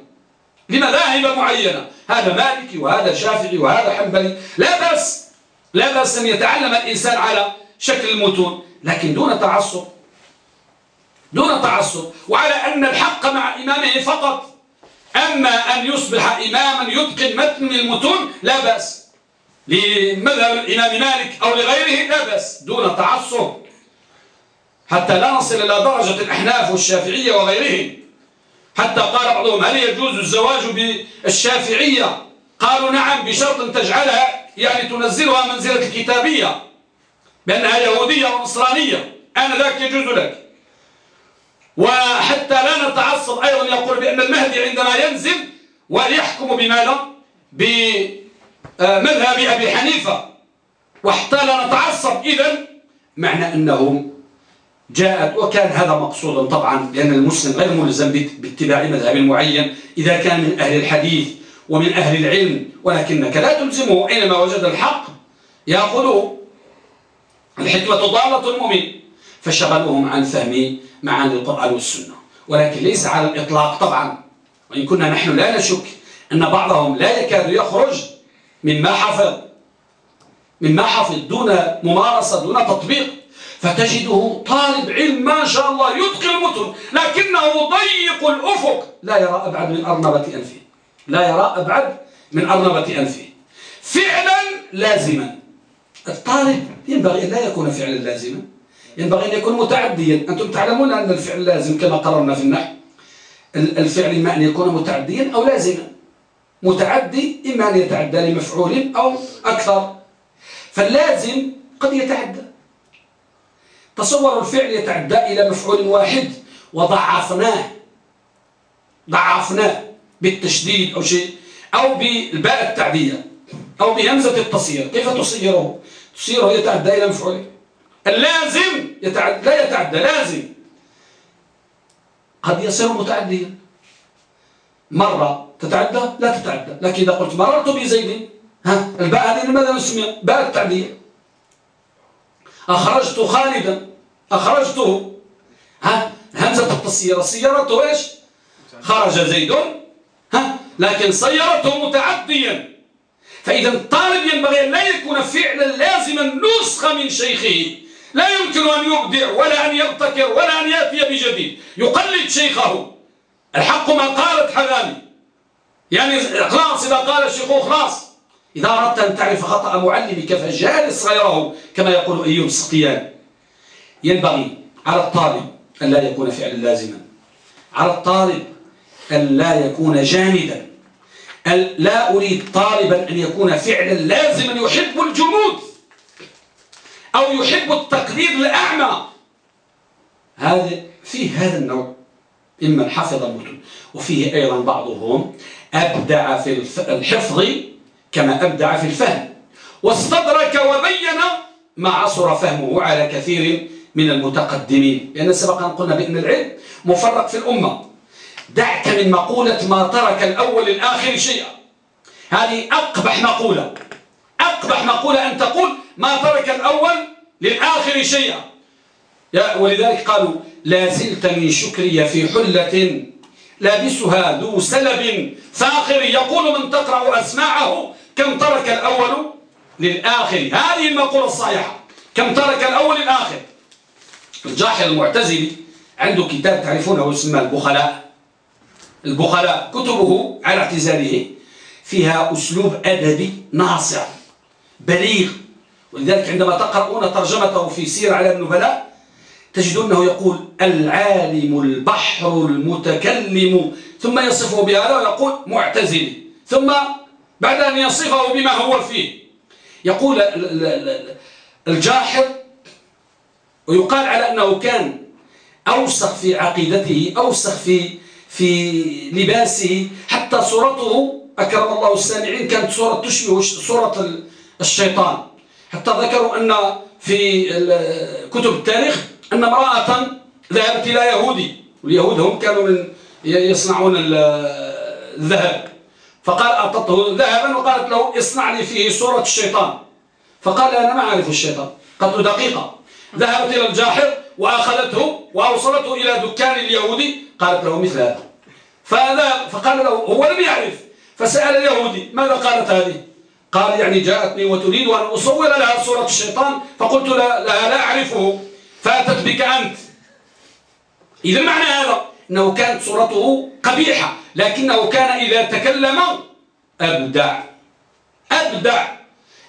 لمذاهب معينة. هذا مالكي وهذا شافعي وهذا حنبلي. لا بأس لا بأس أن يتعلم الإنسان على شكل المتون لكن دون تعصب. دون تعصب. وعلى أن الحق مع إمامه فقط. أما أن يصبح إماما يتقن متن من المتون لا بأس. لمذهب الإمام مالك أو لغيره لا بأس. دون تعصب. حتى لا نصل إلى درجة الأحناف والشافعية وغيرهم. حتى قال بعضهم هل يجوز الزواج بالشافعية؟ قالوا نعم بشرط تجعلها يعني تنزلها منزلة الكتابية بأنها يهودية ونصرانية. أنا ذاك يجوز لك. وحتى لا نتعصب أيضا يقول بأن المهدي عندما ينزل ويحكم بماذا؟ بمذهب أبي حنيفة. وحتى لا نتعصب إذن معنى أنهم جاءت وكان هذا مقصودا طبعا لأن المسلم غير ملزم باتباع مذهب معين إذا كان من أهل الحديث ومن أهل العلم ولكنك لا تلزمه أينما وجد الحق يأخذه. الحكمة ضالة المؤمن فشغلوهم عن فهم معاني القرآن والسنة. ولكن ليس على الإطلاق طبعا. وإن كنا نحن لا نشك أن بعضهم لا يكاد يخرج مما حفظ مما حفظ دون ممارسة دون تطبيق. فتجده طالب علم ما شاء الله يتقن المتن لكنه ضيق الأفق. لا يرى أبعد من أرنبة أنفه. لا يرى أبعد من أرنبة أنفه. فعلا لازما. الطالب ينبغي أن لا يكون فعلا لازما. ينبغي أن يكون متعديا. أنتم تعلمون أن الفعل لازم كما قررنا في النحو. الفعل إما أن يكون متعديا أو لازما. متعدي إما أن يتعدى لمفعول أو أكثر. فاللازم قد يتعدى. تصوروا الفعل يتعدى إلى مفعول واحد وضعفناه. ضعفناه بالتشديد أو شيء أو بالباء التعدية أو بهمزة التصير. كيف تصيره؟ تصيره يتعدى إلى مفعول اللازم يتعدى لا يتعدى لازم. قد يصير متعديا. مرة تتعدى لا تتعدى. لكن إذا قلت مررت بزيد ها الباء هذه لماذا نسميها؟ باء التعدية. أخرجت خالدا. أخرجته. ها همزة التصير سيارته إيش؟ خرج زيد. ها لكن سيارته متعديا. فإذا الطالب ينبغي أن لا يكون فعلا لازما نسخة من شيخه. لا يمكن أن يبدع ولا أن يبتكر ولا أن يأتي بجديد. يقلد شيخه. الحق ما قالت حلالي. يعني خلاص إذا قال الشيخ خلاص إذا أردت أن تعرف خطأ معلمك فجالس غيره كما يقول أيوب السقيان. ينبغي على الطالب أن لا يكون فعلا لازما. على الطالب أن لا يكون جامدا. لا أريد طالبا أن يكون فعلا لازما يحب الجمود أو يحب التقليد الأعمى. هذا فيه هذا النوع. إما حفظ المتن وفيه أيضا بعضهم أبدع في الحفظ كما أبدع في الفهم. واستدرك وبين ما عصر فهمه على كثير من المتقدمين. لأن سبقا قلنا بأن العلم مفرق في الأمة. دعك من مقولة ما ترك الأول للآخر شيئا. هذه أقبح مقولة. أقبح مقولة أن تقول ما ترك الأول للآخر شيئا. ولذلك قالوا لا زلت من شكري في حلة لابسها ذو سلب فاخر يقول من تقرأ أسماعه كم ترك الأول للآخر؟ هذه المقولة الصحيحة. كم ترك الأول للآخر؟ الجاحظ المعتزلي عنده كتاب تعرفونه اسمه البخلاء. البخلاء كتبه على اعتزاله. فيها أسلوب أدبي ناصع بليغ. ولذلك عندما تقرؤون ترجمته في سير على النبلاء تجدونه يقول العالم البحر المتكلم. ثم يصفه بهذا ويقول معتزلي ثم بعد أن يصفه بما هو فيه. يقول الجاحظ ويقال على أنه كان أوسخ في عقيدته أوسخ في في لباسه حتى صورته أكرم الله السامعين كانت صورة تشبه صورة الشيطان. حتى ذكروا أن في كتب التاريخ أن امرأة ذهبت إلى يهودي واليهود هم كانوا من يصنعون الذهب. فقال أعطته ذهبا وقالت له اصنع لي فيه صورة الشيطان. فقال أنا ما أعرف الشيطان قالت دقيقة. ذهبت إلى الجاحر وأخذته وأوصلته إلى دكان اليهودي. قالت له مثل هذا. فذهب فقال له هو لم يعرف. فسأل اليهودي ماذا قالت هذه؟ قال يعني جاءتني وتريد أن أصور لها صورة الشيطان فقلت لها لا أعرفه. فأتت بك أنت. إذا معنى هذا؟ أنه كانت صورته قبيحة لكنه كان إذا تكلم أبدع. أبدع.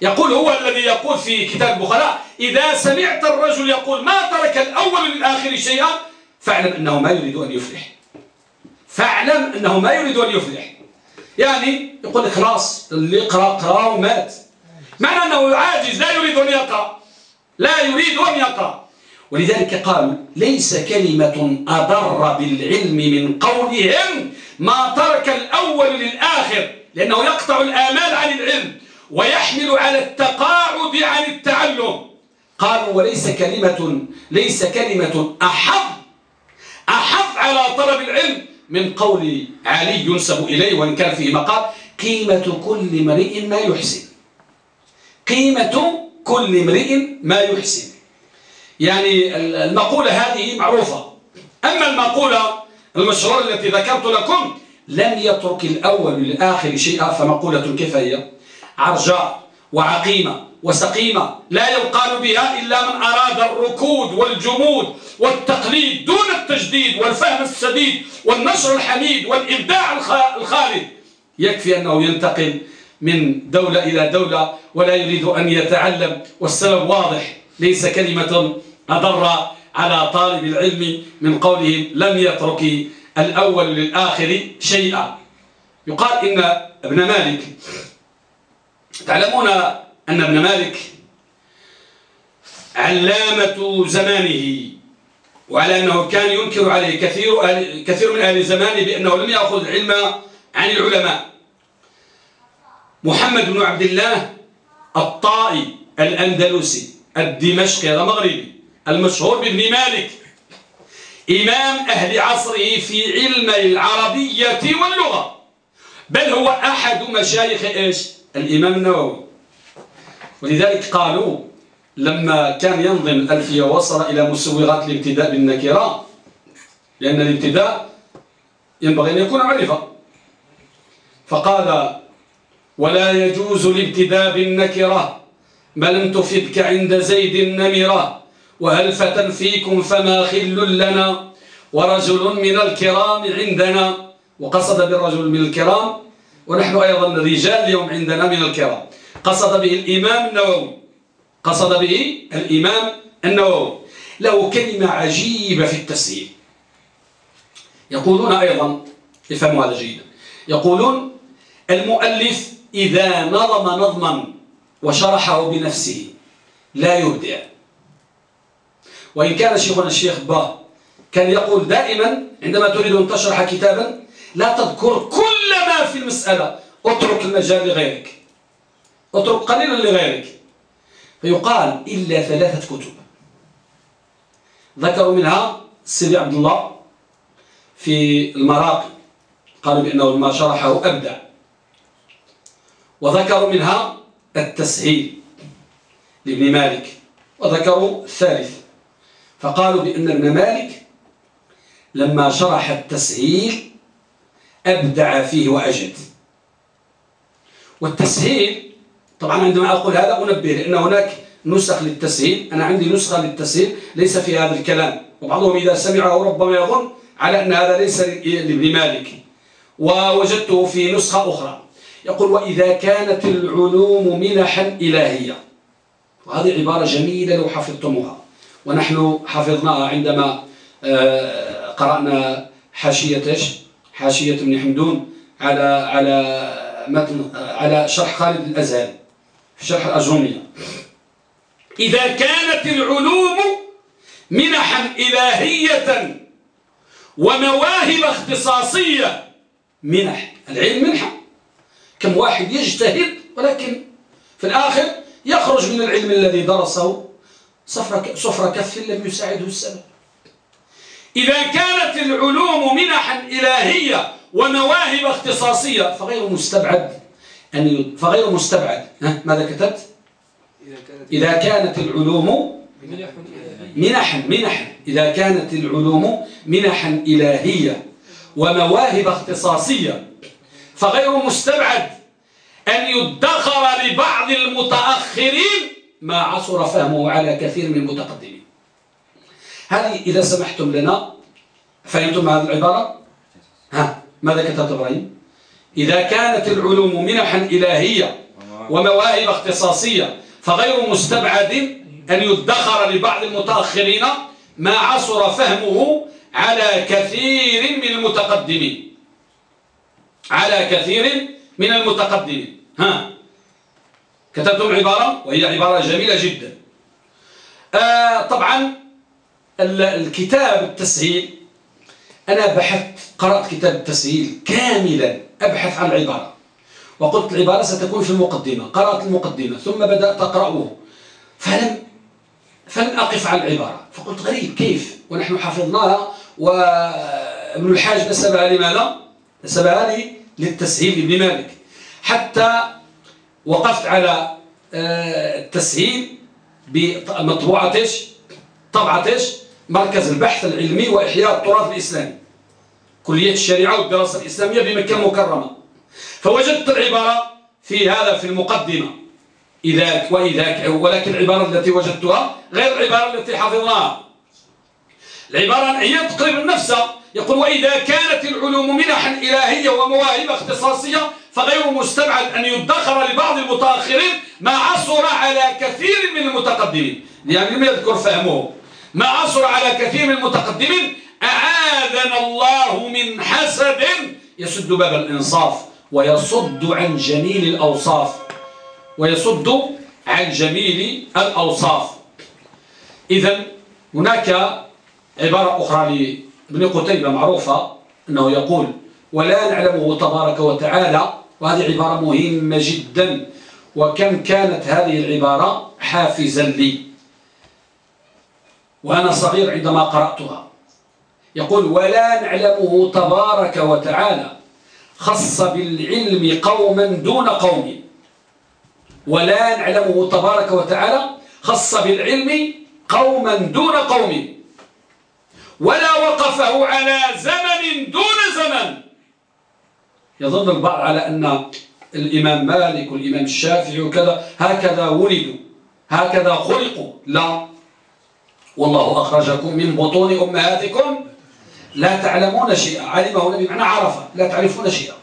يقول هو الذي يقول في كتاب البخلاء إذا سمعت الرجل يقول ما ترك الأول للآخر شيئا فاعلم أنه ما يريد أن يفلح. فاعلم أنه ما يريد أن يفلح. يعني يقول لك خلاص اللي يقرأ قرأ ومات. معنى أنه عاجز لا يريد أن يقرأ. لا يريد أن يقرأ. ولذلك قالوا ليس كلمة أضر بالعلم من قولهم ما ترك الأول للآخر لأنه يقطع الآمال عن العلم ويحمل على التقاعد عن التعلم. قالوا وليس كلمة ليس كلمة أحظ أحظ على طلب العلم من قول علي ينسب إليه وإن كان فيه مقال قيمة كل امرئ ما يحسن. قيمة كل امرئ ما يحسن. يعني المقولة هذه معروفة. أما المقولة المشهورة التي ذكرت لكم لم يترك الأول للآخر شيئا فمقولة كيف هي؟ عرجاء وعقيمة وسقيمة لا يقال بها إلا من أراد الركود والجمود والتقليد دون التجديد والفهم السديد والنشر الحميد والإبداع الخالد. يكفي أنه ينتقل من دولة إلى دولة ولا يريد أن يتعلم والسبب واضح ليس كلمة أضر على طالب العلم من قولهم لم يترك الأول للآخر شيئا. يقال إن ابن مالك تعلمون أن ابن مالك علامة زمانه وعلى أنه كان ينكر عليه كثير, كثير من أهل زمانه بأنه لم يأخذ العلم عن العلماء. محمد بن عبد الله الطائي الأندلسي الدمشقي هذا مغربي المشهور بابن مالك. إمام أهل عصره في علم العربية واللغة. بل هو أحد مشايخ إيش؟ الإمام النووي. ولذلك قالوا لما كان ينظم الألفية وصل إلى مسوغات الابتداء بالنكرة لأن الابتداء ينبغي أن يكون معرفة فقال ولا يجوز الابتداء بالنكرة ما لم تفدك عند زيد النمرة. وهلفة فيكم فما خل لنا ورجل من الكرام عندنا وقصد بالرجل من الكرام ونحن أيضا الرجال اليوم عندنا من الكرام. قصد به الإمام النووي. قصد به الإمام النووي. له كلمة عجيبة في التسهيل يقولون أيضا افهموا هذا جيدا. يقولون المؤلف إذا نظم نظما وشرحه بنفسه لا يبدع. وإن كان شيخنا الشيخ با كان يقول دائما عندما تريد أن تشرح كتابا لا تذكر كل ما في المسألة. اترك المجال لغيرك. اترك قليلا لغيرك. فيقال إلا ثلاثة كتب. ذكروا منها سيدي عبد الله في المراقي قالوا بأنه ما شرحه أبدع. وذكروا منها التسهيل لابن مالك. وذكروا الثالث. فقالوا بأن ابن مالك لما شرح التسهيل أبدع فيه وأجد. والتسهيل طبعا عندما أقول هذا أنبه لأن هناك نسخ للتسهيل أنا عندي نسخة للتسهيل ليس في هذا الكلام. وبعضهم إذا سمعه ربما يظن على أن هذا ليس لابن مالك ووجدته في نسخة أخرى. يقول وإذا كانت العلوم منحا إلهية. وهذه عبارة جميلة لو حفظتموها. ونحن حفظناها عندما آه، قرأنا حاشية حاشية ابن حمدون على على متن على شرح خالد الأزهري في شرح الأجرومية إذا كانت العلوم منحا إلهية ومواهب اختصاصية منح العلم منحة كم واحد يجتهد ولكن في الآخر يخرج من العلم الذي درسه صفر كف لم يساعده السبب. إذا كانت العلوم منحا إلهية ومواهب اختصاصية فغير مستبعد أن فغير مستبعد. ها ماذا كتبت؟ إذا كانت العلوم منحا منحا. إذا كانت العلوم منحا إلهية ومواهب اختصاصية فغير مستبعد أن يدخر لبعض المتأخرين ما عصر فهمه على كثير من المتقدمين. هذه إذا سمحتم لنا فهمتم هذه العبارة؟ ها ماذا كتبت إبراهيم؟ إذا كانت العلوم منحا إلهية ومواهب اختصاصية فغير مستبعد أن يدخر لبعض المتأخرين ما عصر فهمه على كثير من المتقدمين. على كثير من المتقدمين. ها. كتبتم عبارة وهي عبارة جميلة جدا. آه طبعا الكتاب التسهيل أنا بحثت قرأت كتاب التسهيل كاملا أبحث عن العبارة وقلت العبارة ستكون في المقدمة قرأت المقدمة ثم بدأت أقرأه. فلم فلم أقف على العبارة. فقلت غريب كيف؟ ونحن حفظناها. وابن الحاج نسبها لماذا؟ نسبها لي للتسهيل لابن مالك. حتى وقفت على آه، التسهيل بمطبوعة طبعة مركز البحث العلمي وإحياء التراث الإسلامي. كلية الشريعة والدراسة الإسلامية بمكة المكرمة. فوجدت العبارة في هذا في المقدمة. إذاك وإذاك ولكن العبارة التي وجدتها غير العبارة التي حفظناها. العبارة هي تقريبا نفسها. يقول وإذا كانت العلوم منحا إلهية ومواهب اختصاصية فغير مستبعد أن يدخر لبعض المتأخرين ما عصر على كثير من المتقدمين. يعني لم يذكر فهمه. ما عصر على كثير من المتقدمين. أعاذنا الله من حسد يسد باب الإنصاف ويصد عن جميل الأوصاف. ويصد عن جميل الأوصاف. إذا هناك عبارة أخرى لابن قتيبة معروفة أنه يقول ولا نعلمه تبارك وتعالى وهذه عبارة مهمة جدا. وكم كانت هذه العبارة حافزا لي. وأنا صغير عندما قرأتها. يقول ولا نعلمه تبارك وتعالى خص بالعلم قوما دون قوم. ولا نعلمه تبارك وتعالى خص بالعلم قوما دون قوم. ولا وقفه على زمن دون زمن. يظن البعض على أن الإمام مالك والإمام الشافعي وكذا هكذا ولدوا هكذا خلقوا. لا. والله أخرجكم من بطون أمهاتكم لا تعلمون شيئا. علمه النبي معنى عرفه لا تعرفون شيئا.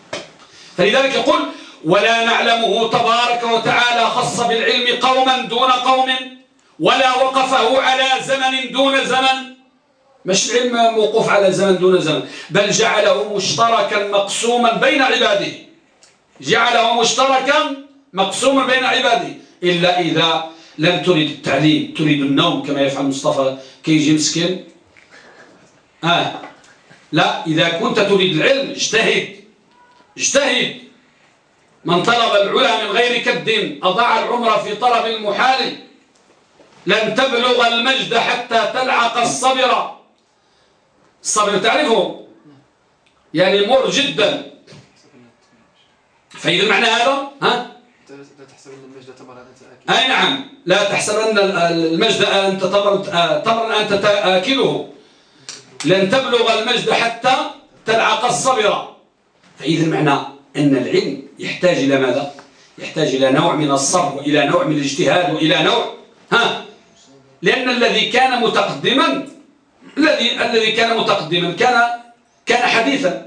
فلذلك يقول ولا نعلمه تبارك وتعالى خص بالعلم قوما دون قوم ولا وقفه على زمن دون زمن. مش العلم موقوف على زمن دون زمن بل جعله مشتركا مقسوما بين عباده. جعله مشتركا مقسوما بين عباده. إلا إذا لم تريد التعليم تريد النوم كما يفعل مصطفى. كيجي مسكين؟ آه. لا إذا كنت تريد العلم اجتهد. اجتهد. من طلب العلا من غير كد أضاع العمر في طلب المحال. لن تبلغ المجد حتى تلعق الصبر. الصبر تعرفه يعني مر جدا. فإذا معنى هذا؟ ها؟ لا تحسبن المجد أنت أي نعم. لا تحسبن المجد أنت تمرا أنت آكله لن تبلغ المجد حتى تلعق الصبر. فإذا المعنى أن العلم يحتاج إلى ماذا؟ يحتاج إلى نوع من الصبر وإلى نوع من الاجتهاد وإلى نوع ها؟ لأن الذي كان متقدما الذي الذي كان متقدما كان كان حديثا.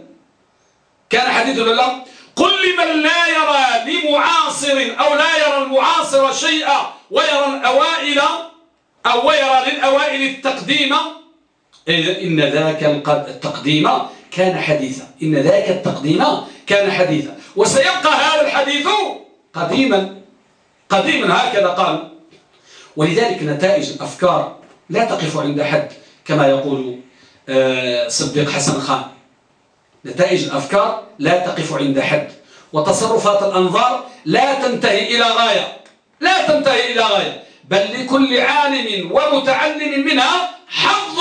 كان حديثا ولا قل لمن لا يرى لمعاصر أو لا يرى المعاصر شيئا ويرى الأوائل أو ويرى للأوائل التقديم. إن ذاك التقديم كان حديثا. إن ذاك التقديم كان حديثا. وسيبقى هذا الحديث قديما. قديما هكذا قال. ولذلك نتائج الأفكار لا تقف عند حد. كما يقول آه، صديق حسن خان نتائج الأفكار لا تقف عند حد وتصرفات الأنظار لا تنتهي إلى غاية لا تنتهي إلى غاية بل لكل عالم ومتعلم منها حظ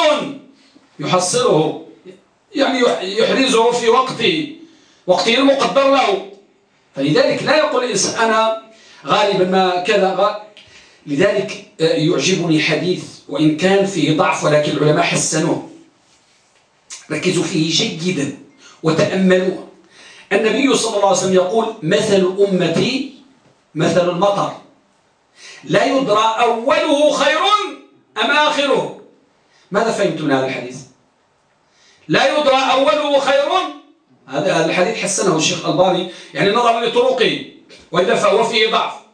يحصله يعني يحرزه في وقته وقته المقدر له. فلذلك لا يقول الإنسان أنا غالبا ما كذا لذلك آه، يعجبني حديث وإن كان فيه ضعف ولكن العلماء حسنوه. ركزوا فيه جيدا وتأملوه. النبي صلى الله عليه وسلم يقول مثل أمتي مثل المطر. لا يدرى أوله خير أم آخره. ماذا فهمتم من هذا الحديث؟ لا يدرى أوله خير. هذا الحديث حسنه الشيخ الباني يعني نظرا لطرقه وإلا فهو فيه ضعف.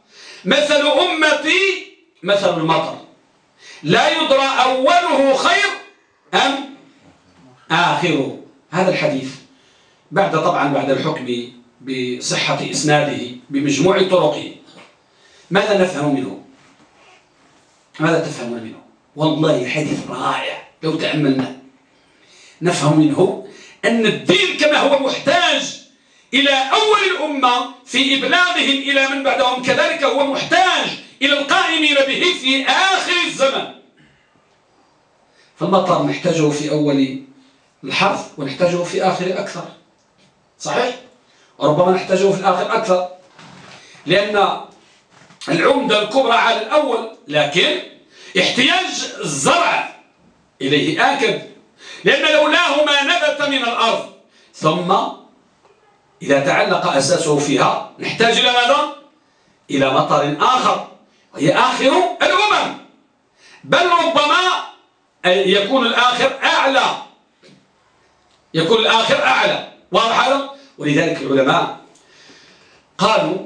مثل أمتي مثل المطر. لا يدرى أوله خير أم آخره. هذا الحديث بعد طبعا بعد الحكم بصحة إسناده بمجموع طرقه. ماذا نفهم منه؟ ماذا تفهمون منه؟ والله حديث رائع لو تأملنا. نفهم منه أن الدين كما هو محتاج إلى أول الأمة في إبلاغهم إلى من بعدهم. كذلك هو محتاج إلى القائمين به في آخر الزمن. فالمطر نحتاجه في أول الحرف ونحتاجه في آخر أكثر. صحيح؟ وربما نحتاجه في الآخر أكثر. لأن العمدة الكبرى على الأول لكن احتياج الزرع إليه آكد. لأن لولاه ما نبت من الأرض ثم إذا تعلق أساسه فيها نحتاج إلى ماذا؟ إلى مطر آخر وهي آخر الأمم. بل ربما يكون الآخر أعلى. يكون الآخر أعلى. واضح هذا؟ ولذلك العلماء قالوا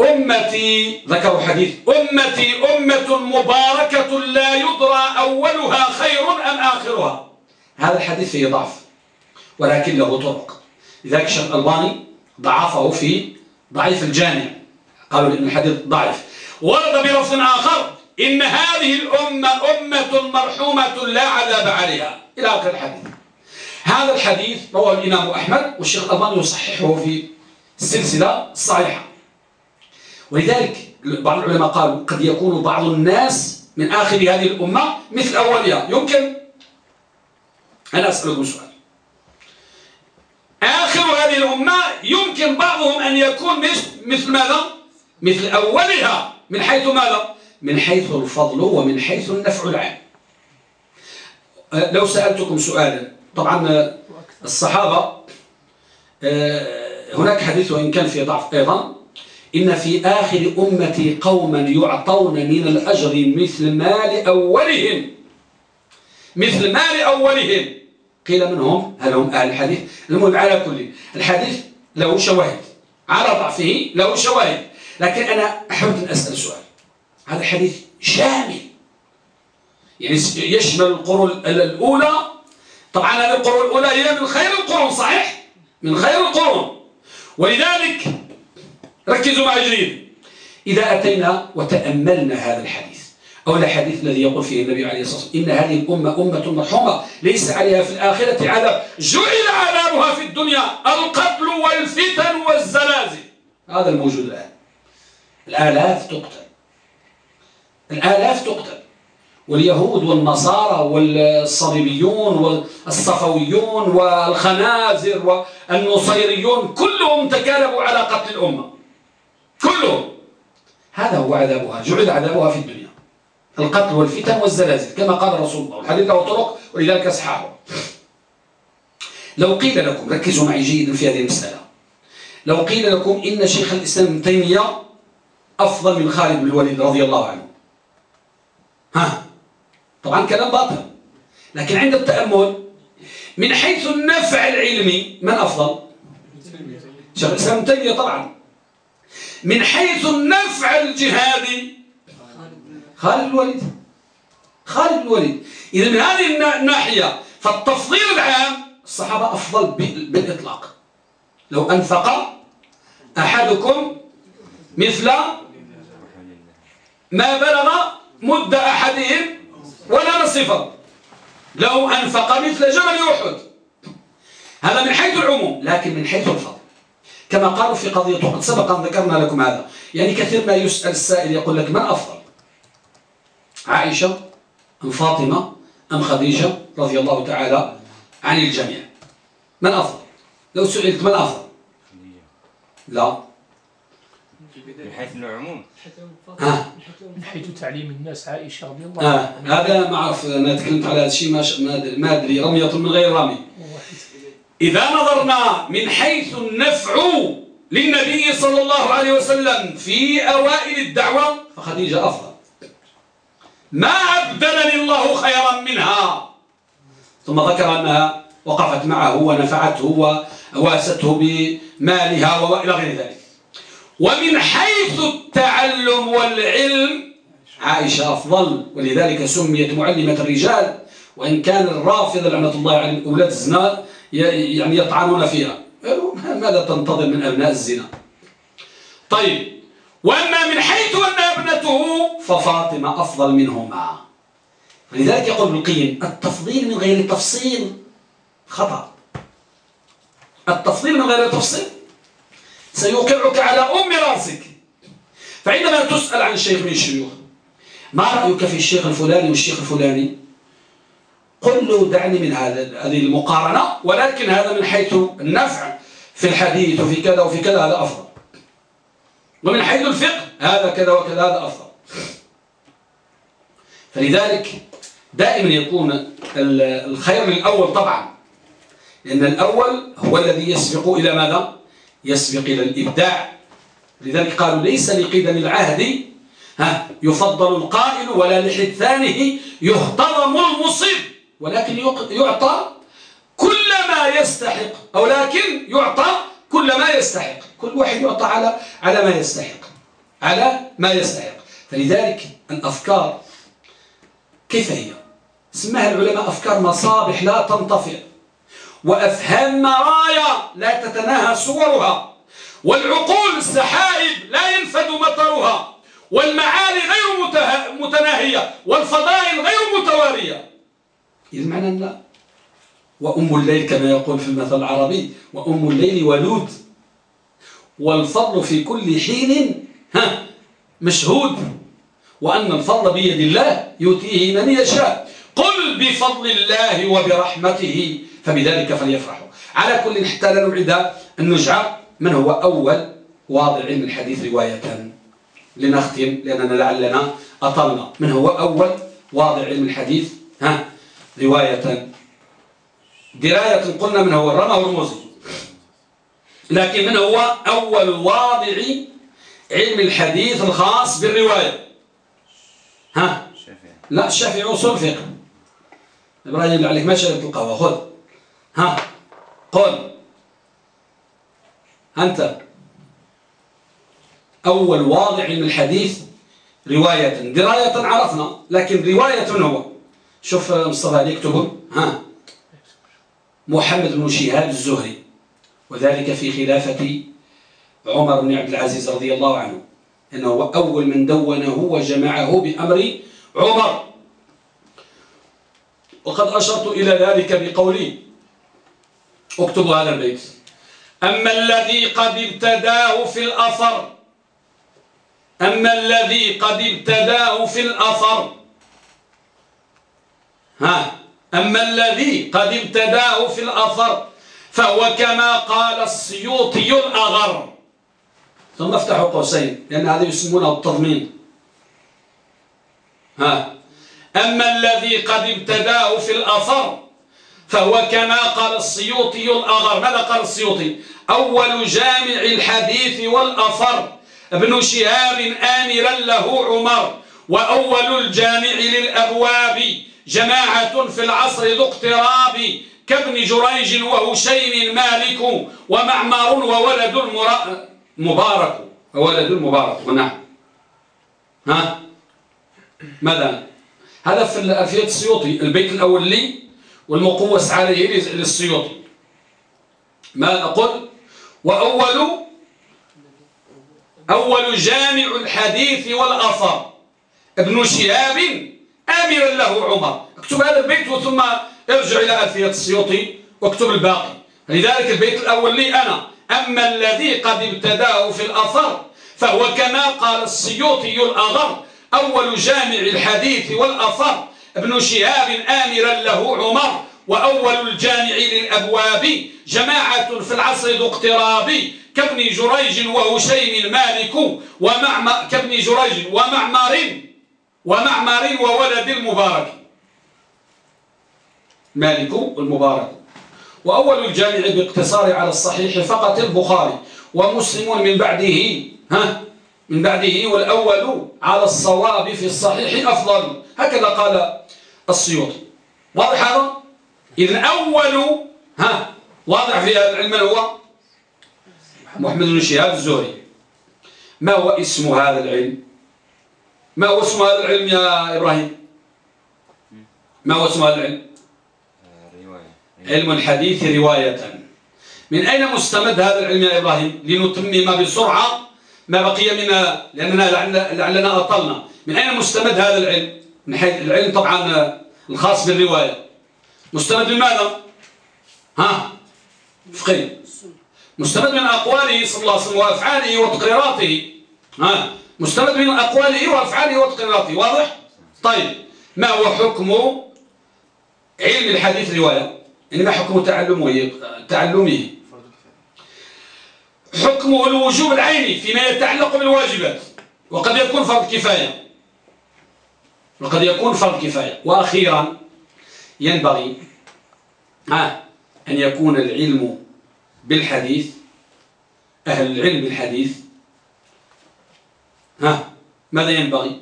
أمتي ذكروا حديث أمتي أمة مباركة لا يدرى أولها خير أم آخرها. هذا الحديث فيه ضعف ولكن له طرق. لذلك الشيخ الألباني ضعفه في ضعيف الجامع قالوا إن الحديث ضعيف. ورد بلفظ آخر إن هذه الأمة أمة مرحومة لا عذاب عليها. إلى آخر الحديث. هذا الحديث رواه الإمام أحمد والشيخ الألباني يصححه في السلسلة الصحيحة ولذلك بعض العلماء قالوا قد يكون بعض الناس من آخر هذه الأمة مثل أولها. يمكن أنا أسألكم سؤال آخر هذه الأمة يمكن بعضهم أن يكون مثل ماذا؟ مثل أولها. من حيث ماذا؟ من حيث الفضل ومن حيث النفع العام. أه، لو سألتكم سؤالا طبعا أه، الصحابة أه، هناك حديث وإن كان فيه ضعف أيضا. إن في آخر أمتي قوما يعطون من الأجر مثل مال أولهم. مثل مال أولهم. قيل منهم هل هم أهل الحديث؟ المهم على كل الحديث له شواهد على ضعفه له شواهد لكن أنا أحب أن أسأل سؤال. هذا الحديث شامل. يعني يشمل القرون الأولى. طبعا هذه القرون الأولى هي من خير القرون صحيح؟ من خير القرون. ولذلك ركزوا معي جيد إذا أتينا وتأملنا هذا الحديث. أو الحديث الذي يقول فيه النبي عليه الصلاة والسلام إن هذه الأمة أمة مرحومة ليس عليها في الآخرة عذاب. جعل عذابها في الدنيا القتل والفتن والزلازل. هذا الموجود الآن. الآلاف تقتل. الآلاف تقتل. واليهود والنصارى والصليبيون والصفويون والخنازر والنصيريون كلهم تكالبوا على قتل الأمة. كلهم. هذا هو عذابها. جعل عذابها في الدنيا. القتل والفتن والزلازل كما قال رسول الله الحديث له طرق ولذلك أصحابه. لو قيل لكم ركزوا معي جيدا في هذه المسألة. لو قيل لكم إن شيخ الإسلام ابن تيمية أفضل من خالد بن الوليد رضي الله عنه. ها؟ طبعا كلام باطل. لكن عند التأمل من حيث النفع العلمي من أفضل؟ شيخ الإسلام ابن تيمية طبعا. من حيث النفع الجهادي خالد الوليد. خالد الوليد. إذا من هذه الناحية فالتفضيل العام الصحابة أفضل بالإطلاق. لو أنفق أحدكم مثل ما بلغ مد أحدهم ولا نصفه لو أنفق مثل جبل أحد. هذا من حيث العموم لكن من حيث الفضل. كما قالوا في قضية وقد سبق أن ذكرنا لكم هذا. يعني كثير ما يسأل السائل يقول لك من أفضل؟ عائشة أم فاطمة أم خديجة رضي الله تعالى عن الجميع. من أفضل؟ لو سئلت من أفضل؟ لا. من حيث العموم. آه. من حيث تعليم الناس عائشة رضي الله آه. هذا ما أعرف أنا تكلمت على هذا الشيء ما أدري رمية من غير رمي. إذا نظرنا من حيث النفع للنبي صلى الله عليه وسلم في أوائل الدعوة فخديجة أفضل. ما أبدلني الله خيرا منها. ثم ذكر أنها وقفت معه ونفعته وواسته بمالها وإلى غير ذلك. ومن حيث التعلم والعلم عائشة أفضل ولذلك سميت معلمة الرجال وإن كان الرافض لعنة الله على أولاد الزنا يعني يطعنون فيها. ماذا تنتظر من أبناء الزنا؟ طيب وأما من حيث أنها ابنته ففاطمة أفضل منهما. فلذلك يقول ابن القيم التفضيل من غير تفصيل خطأ. التفضيل من غير تفصيل سيوقعك على أم رأسك. فعندما تسأل عن شيخ من الشيوخ ما رأيك في الشيخ الفلاني والشيخ الفلاني؟ قل له دعني من هذه المقارنة ولكن هذا من حيث النفع في الحديث وفي كذا وفي كذا هذا أفضل. ومن حيث الفقه هذا كذا وكذا هذا أفضل. فلذلك دائما يكون الخير الأول طبعا لأن الأول هو الذي يسبق إلى ماذا؟ يسبق إلى الإبداع. لذلك قالوا ليس لقدم العهد ها يفضل القائل ولا لحثانه يهتضم المصيب. ولكن يعطى كل ما يستحق أو لكن يعطى كل ما يستحق. كل واحد يعطى على على ما يستحق. على ما يستحق. فلذلك الأفكار كيف هي؟ سماها العلماء أفكار مصابح لا تنطفئ. وأفهام مرايا لا تتناهى صورها. والعقول السحائب لا ينفد مطرها. والمعالي غير متناهية. والفضائل غير متوارية. إذا معنى أن وأم الليل كما يقول في المثل العربي وأم الليل ولود. والفضل في كل حين ها مشهود. وأن الفضل بيد الله يؤتيه من يشاء. قل بفضل الله وبرحمته فبذلك فليفرحوا. على كل حتى لا نعيد النجعة من هو أول واضع علم الحديث رواية. لنختم لأننا لعلنا أطلنا. من هو أول واضع علم الحديث ها رواية؟ دراية قلنا من هو الرمى والموزي لكن من هو أول واضع علم الحديث الخاص بالرواية. ها؟ لا الشافعي أصول فقه. إبراهيم عليك ما شربت القهوة. خذ. ها؟ قل. أنت. أول واضع من الحديث رواية. دراية عرفنا لكن رواية هو. شوف مصطفى يكتبون؟ ها؟ محمد بن شهاب الزهري. وذلك في خلافة عمر بن عبد العزيز رضي الله عنه أنه أول من دونه وجمعه بأمر عمر. وقد أشرت إلى ذلك بقولي اكتبوا هذا البيت. أما الذي قد ابتداه في الأثر أما الذي قد ابتداه في الأثر ها أما الذي قد ابتداه في الأثر فهو كما قال السيوطي الأغر. ثم افتحوا قوسين لأن هذا يسمونه التضمين. ها. أما الذي قد ابتداه في الأثر فهو كما قال السيوطي الأغر. ماذا قال السيوطي؟ أول جامع الحديث والأثر ابن شهاب آمرا له عمر وأول الجامع للأبواب جماعة في العصر ذو اقتراب. كابن جريج وهشيم مالك ومعمر وولد المبارك وولد المبارك. ونعم ها؟ ماذا؟ هذا في الألفية السيوطي. البيت الأول لي والمقوس عليه للسيوطي. ما أقول؟ وأول أول جامع الحديث والأثر. ابن شهاب آمرا له عمر. اكتب هذا البيت ثم ارجع إلى ألفية السيوطي واكتب الباقي. لذلك البيت الأول لي أنا. أما الذي قد ابتداه في الأثر فهو كما قال السيوطي الأغر أول جامع الحديث والأثر ابن شهاب آمرا له عمر وأول الجامع للأبواب جماعة في العصر ذو اقتراب كابن جريج وهشيم مالك ومعمر كابن جريج ومعمر ومعمر وولد المبارك. مالك المبارك. وأول الجامع باقتصار على الصحيح فقط البخاري ومسلم من بعده ها من بعده والأول على الصواب في الصحيح أفضل. هكذا قال السيوطي. واضح هذا؟ إذن أول ها واضح في هذا العلم هو محمد بن شهاب الزهري. ما هو اسم هذا العلم؟ ما هو اسم هذا العلم يا إبراهيم؟ ما هو اسم هذا العلم؟ علم الحديث رواية. من أين مستمد هذا العلم يا إبراهيم؟ لنتمم بسرعة ما بقي من لأننا لعلنا أطلنا. من أين مستمد هذا العلم؟ من حيث العلم طبعا الخاص بالرواية. مستمد من ماذا؟ ها؟ فقه مستمد من أقواله صلى الله عليه وسلم وأفعاله وتقريراته. ها؟ مستمد من أقواله وأفعاله وتقريراته. واضح؟ طيب. ما هو حكم علم الحديث رواية؟ يعني ما حكم تعلمه تعلمه. حكمه الوجوب العيني فيما يتعلق بالواجبات وقد يكون فرض كفاية. وقد يكون فرض كفاية. وأخيرا ينبغي أن يكون العلم بالحديث أهل العلم بالحديث. ها ماذا ينبغي؟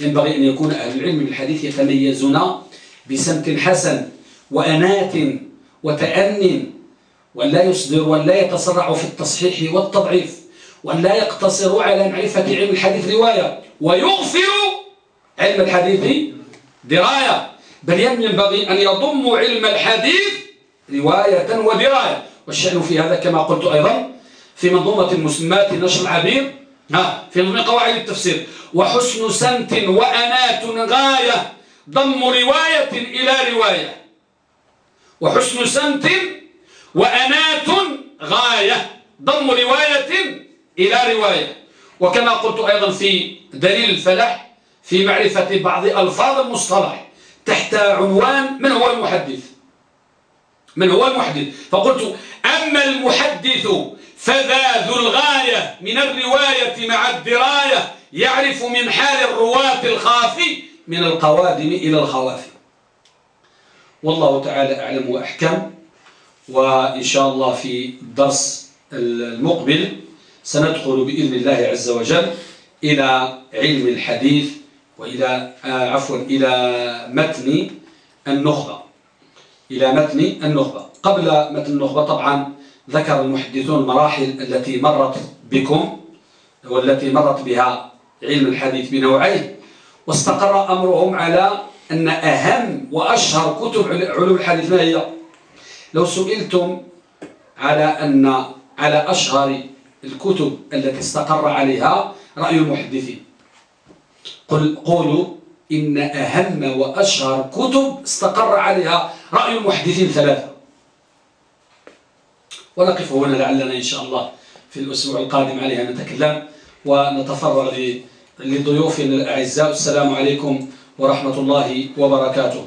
ينبغي أن يكون أهل العلم بالحديث يتميزون بسمت حسن. وأنات وتأن ولا يصدر ولا يتسرع في التصحيح والتضعيف وأن لا يقتصروا على معرفة علم الحديث رواية ويغفر علم الحديث دراية. بل ينبغي أن يضموا علم الحديث رواية ودراية. والشأن في هذا كما قلت أيضا في منظومة المسلمات نشر العبير في منظومة قواعد التفسير. وحسن سمت وأنات غاية ضم رواية إلى رواية. وحسن سمت وأنات غاية ضم رواية إلى رواية. وكما قلت أيضا في دليل الفلاح في معرفة بعض ألفاظ المصطلح تحت عنوان من هو المحدث؟ من هو المحدث؟ فقلت أما المحدث فذا ذو الغاية من الرواية مع الدراية يعرف من حال الرواة الخافي من القوادم إلى الخوافي. والله تعالى أعلم وأحكم. وإن شاء الله في الدرس المقبل سندخل بإذن الله عز وجل إلى علم الحديث وإلى آه عفوا إلى متن النخبة. إلى متن النخبة. قبل متن النخبة طبعا ذكر المحدثون المراحل التي مرت بكم والتي مرت بها علم الحديث بنوعيه واستقر أمرهم على أن أهم وأشهر كتب علوم الحديث ما هي؟ لو سئلتم على أن على أشهر الكتب التي استقر عليها رأي المحدثين. قل قولوا إن أهم وأشهر كتب استقر عليها رأي المحدثين ثلاثة. ونقف هنا لعلنا إن شاء الله في الأسبوع القادم عليها نتكلم ونتفرغ لضيوفنا الأعزاء. السلام عليكم ورحمة الله وبركاته.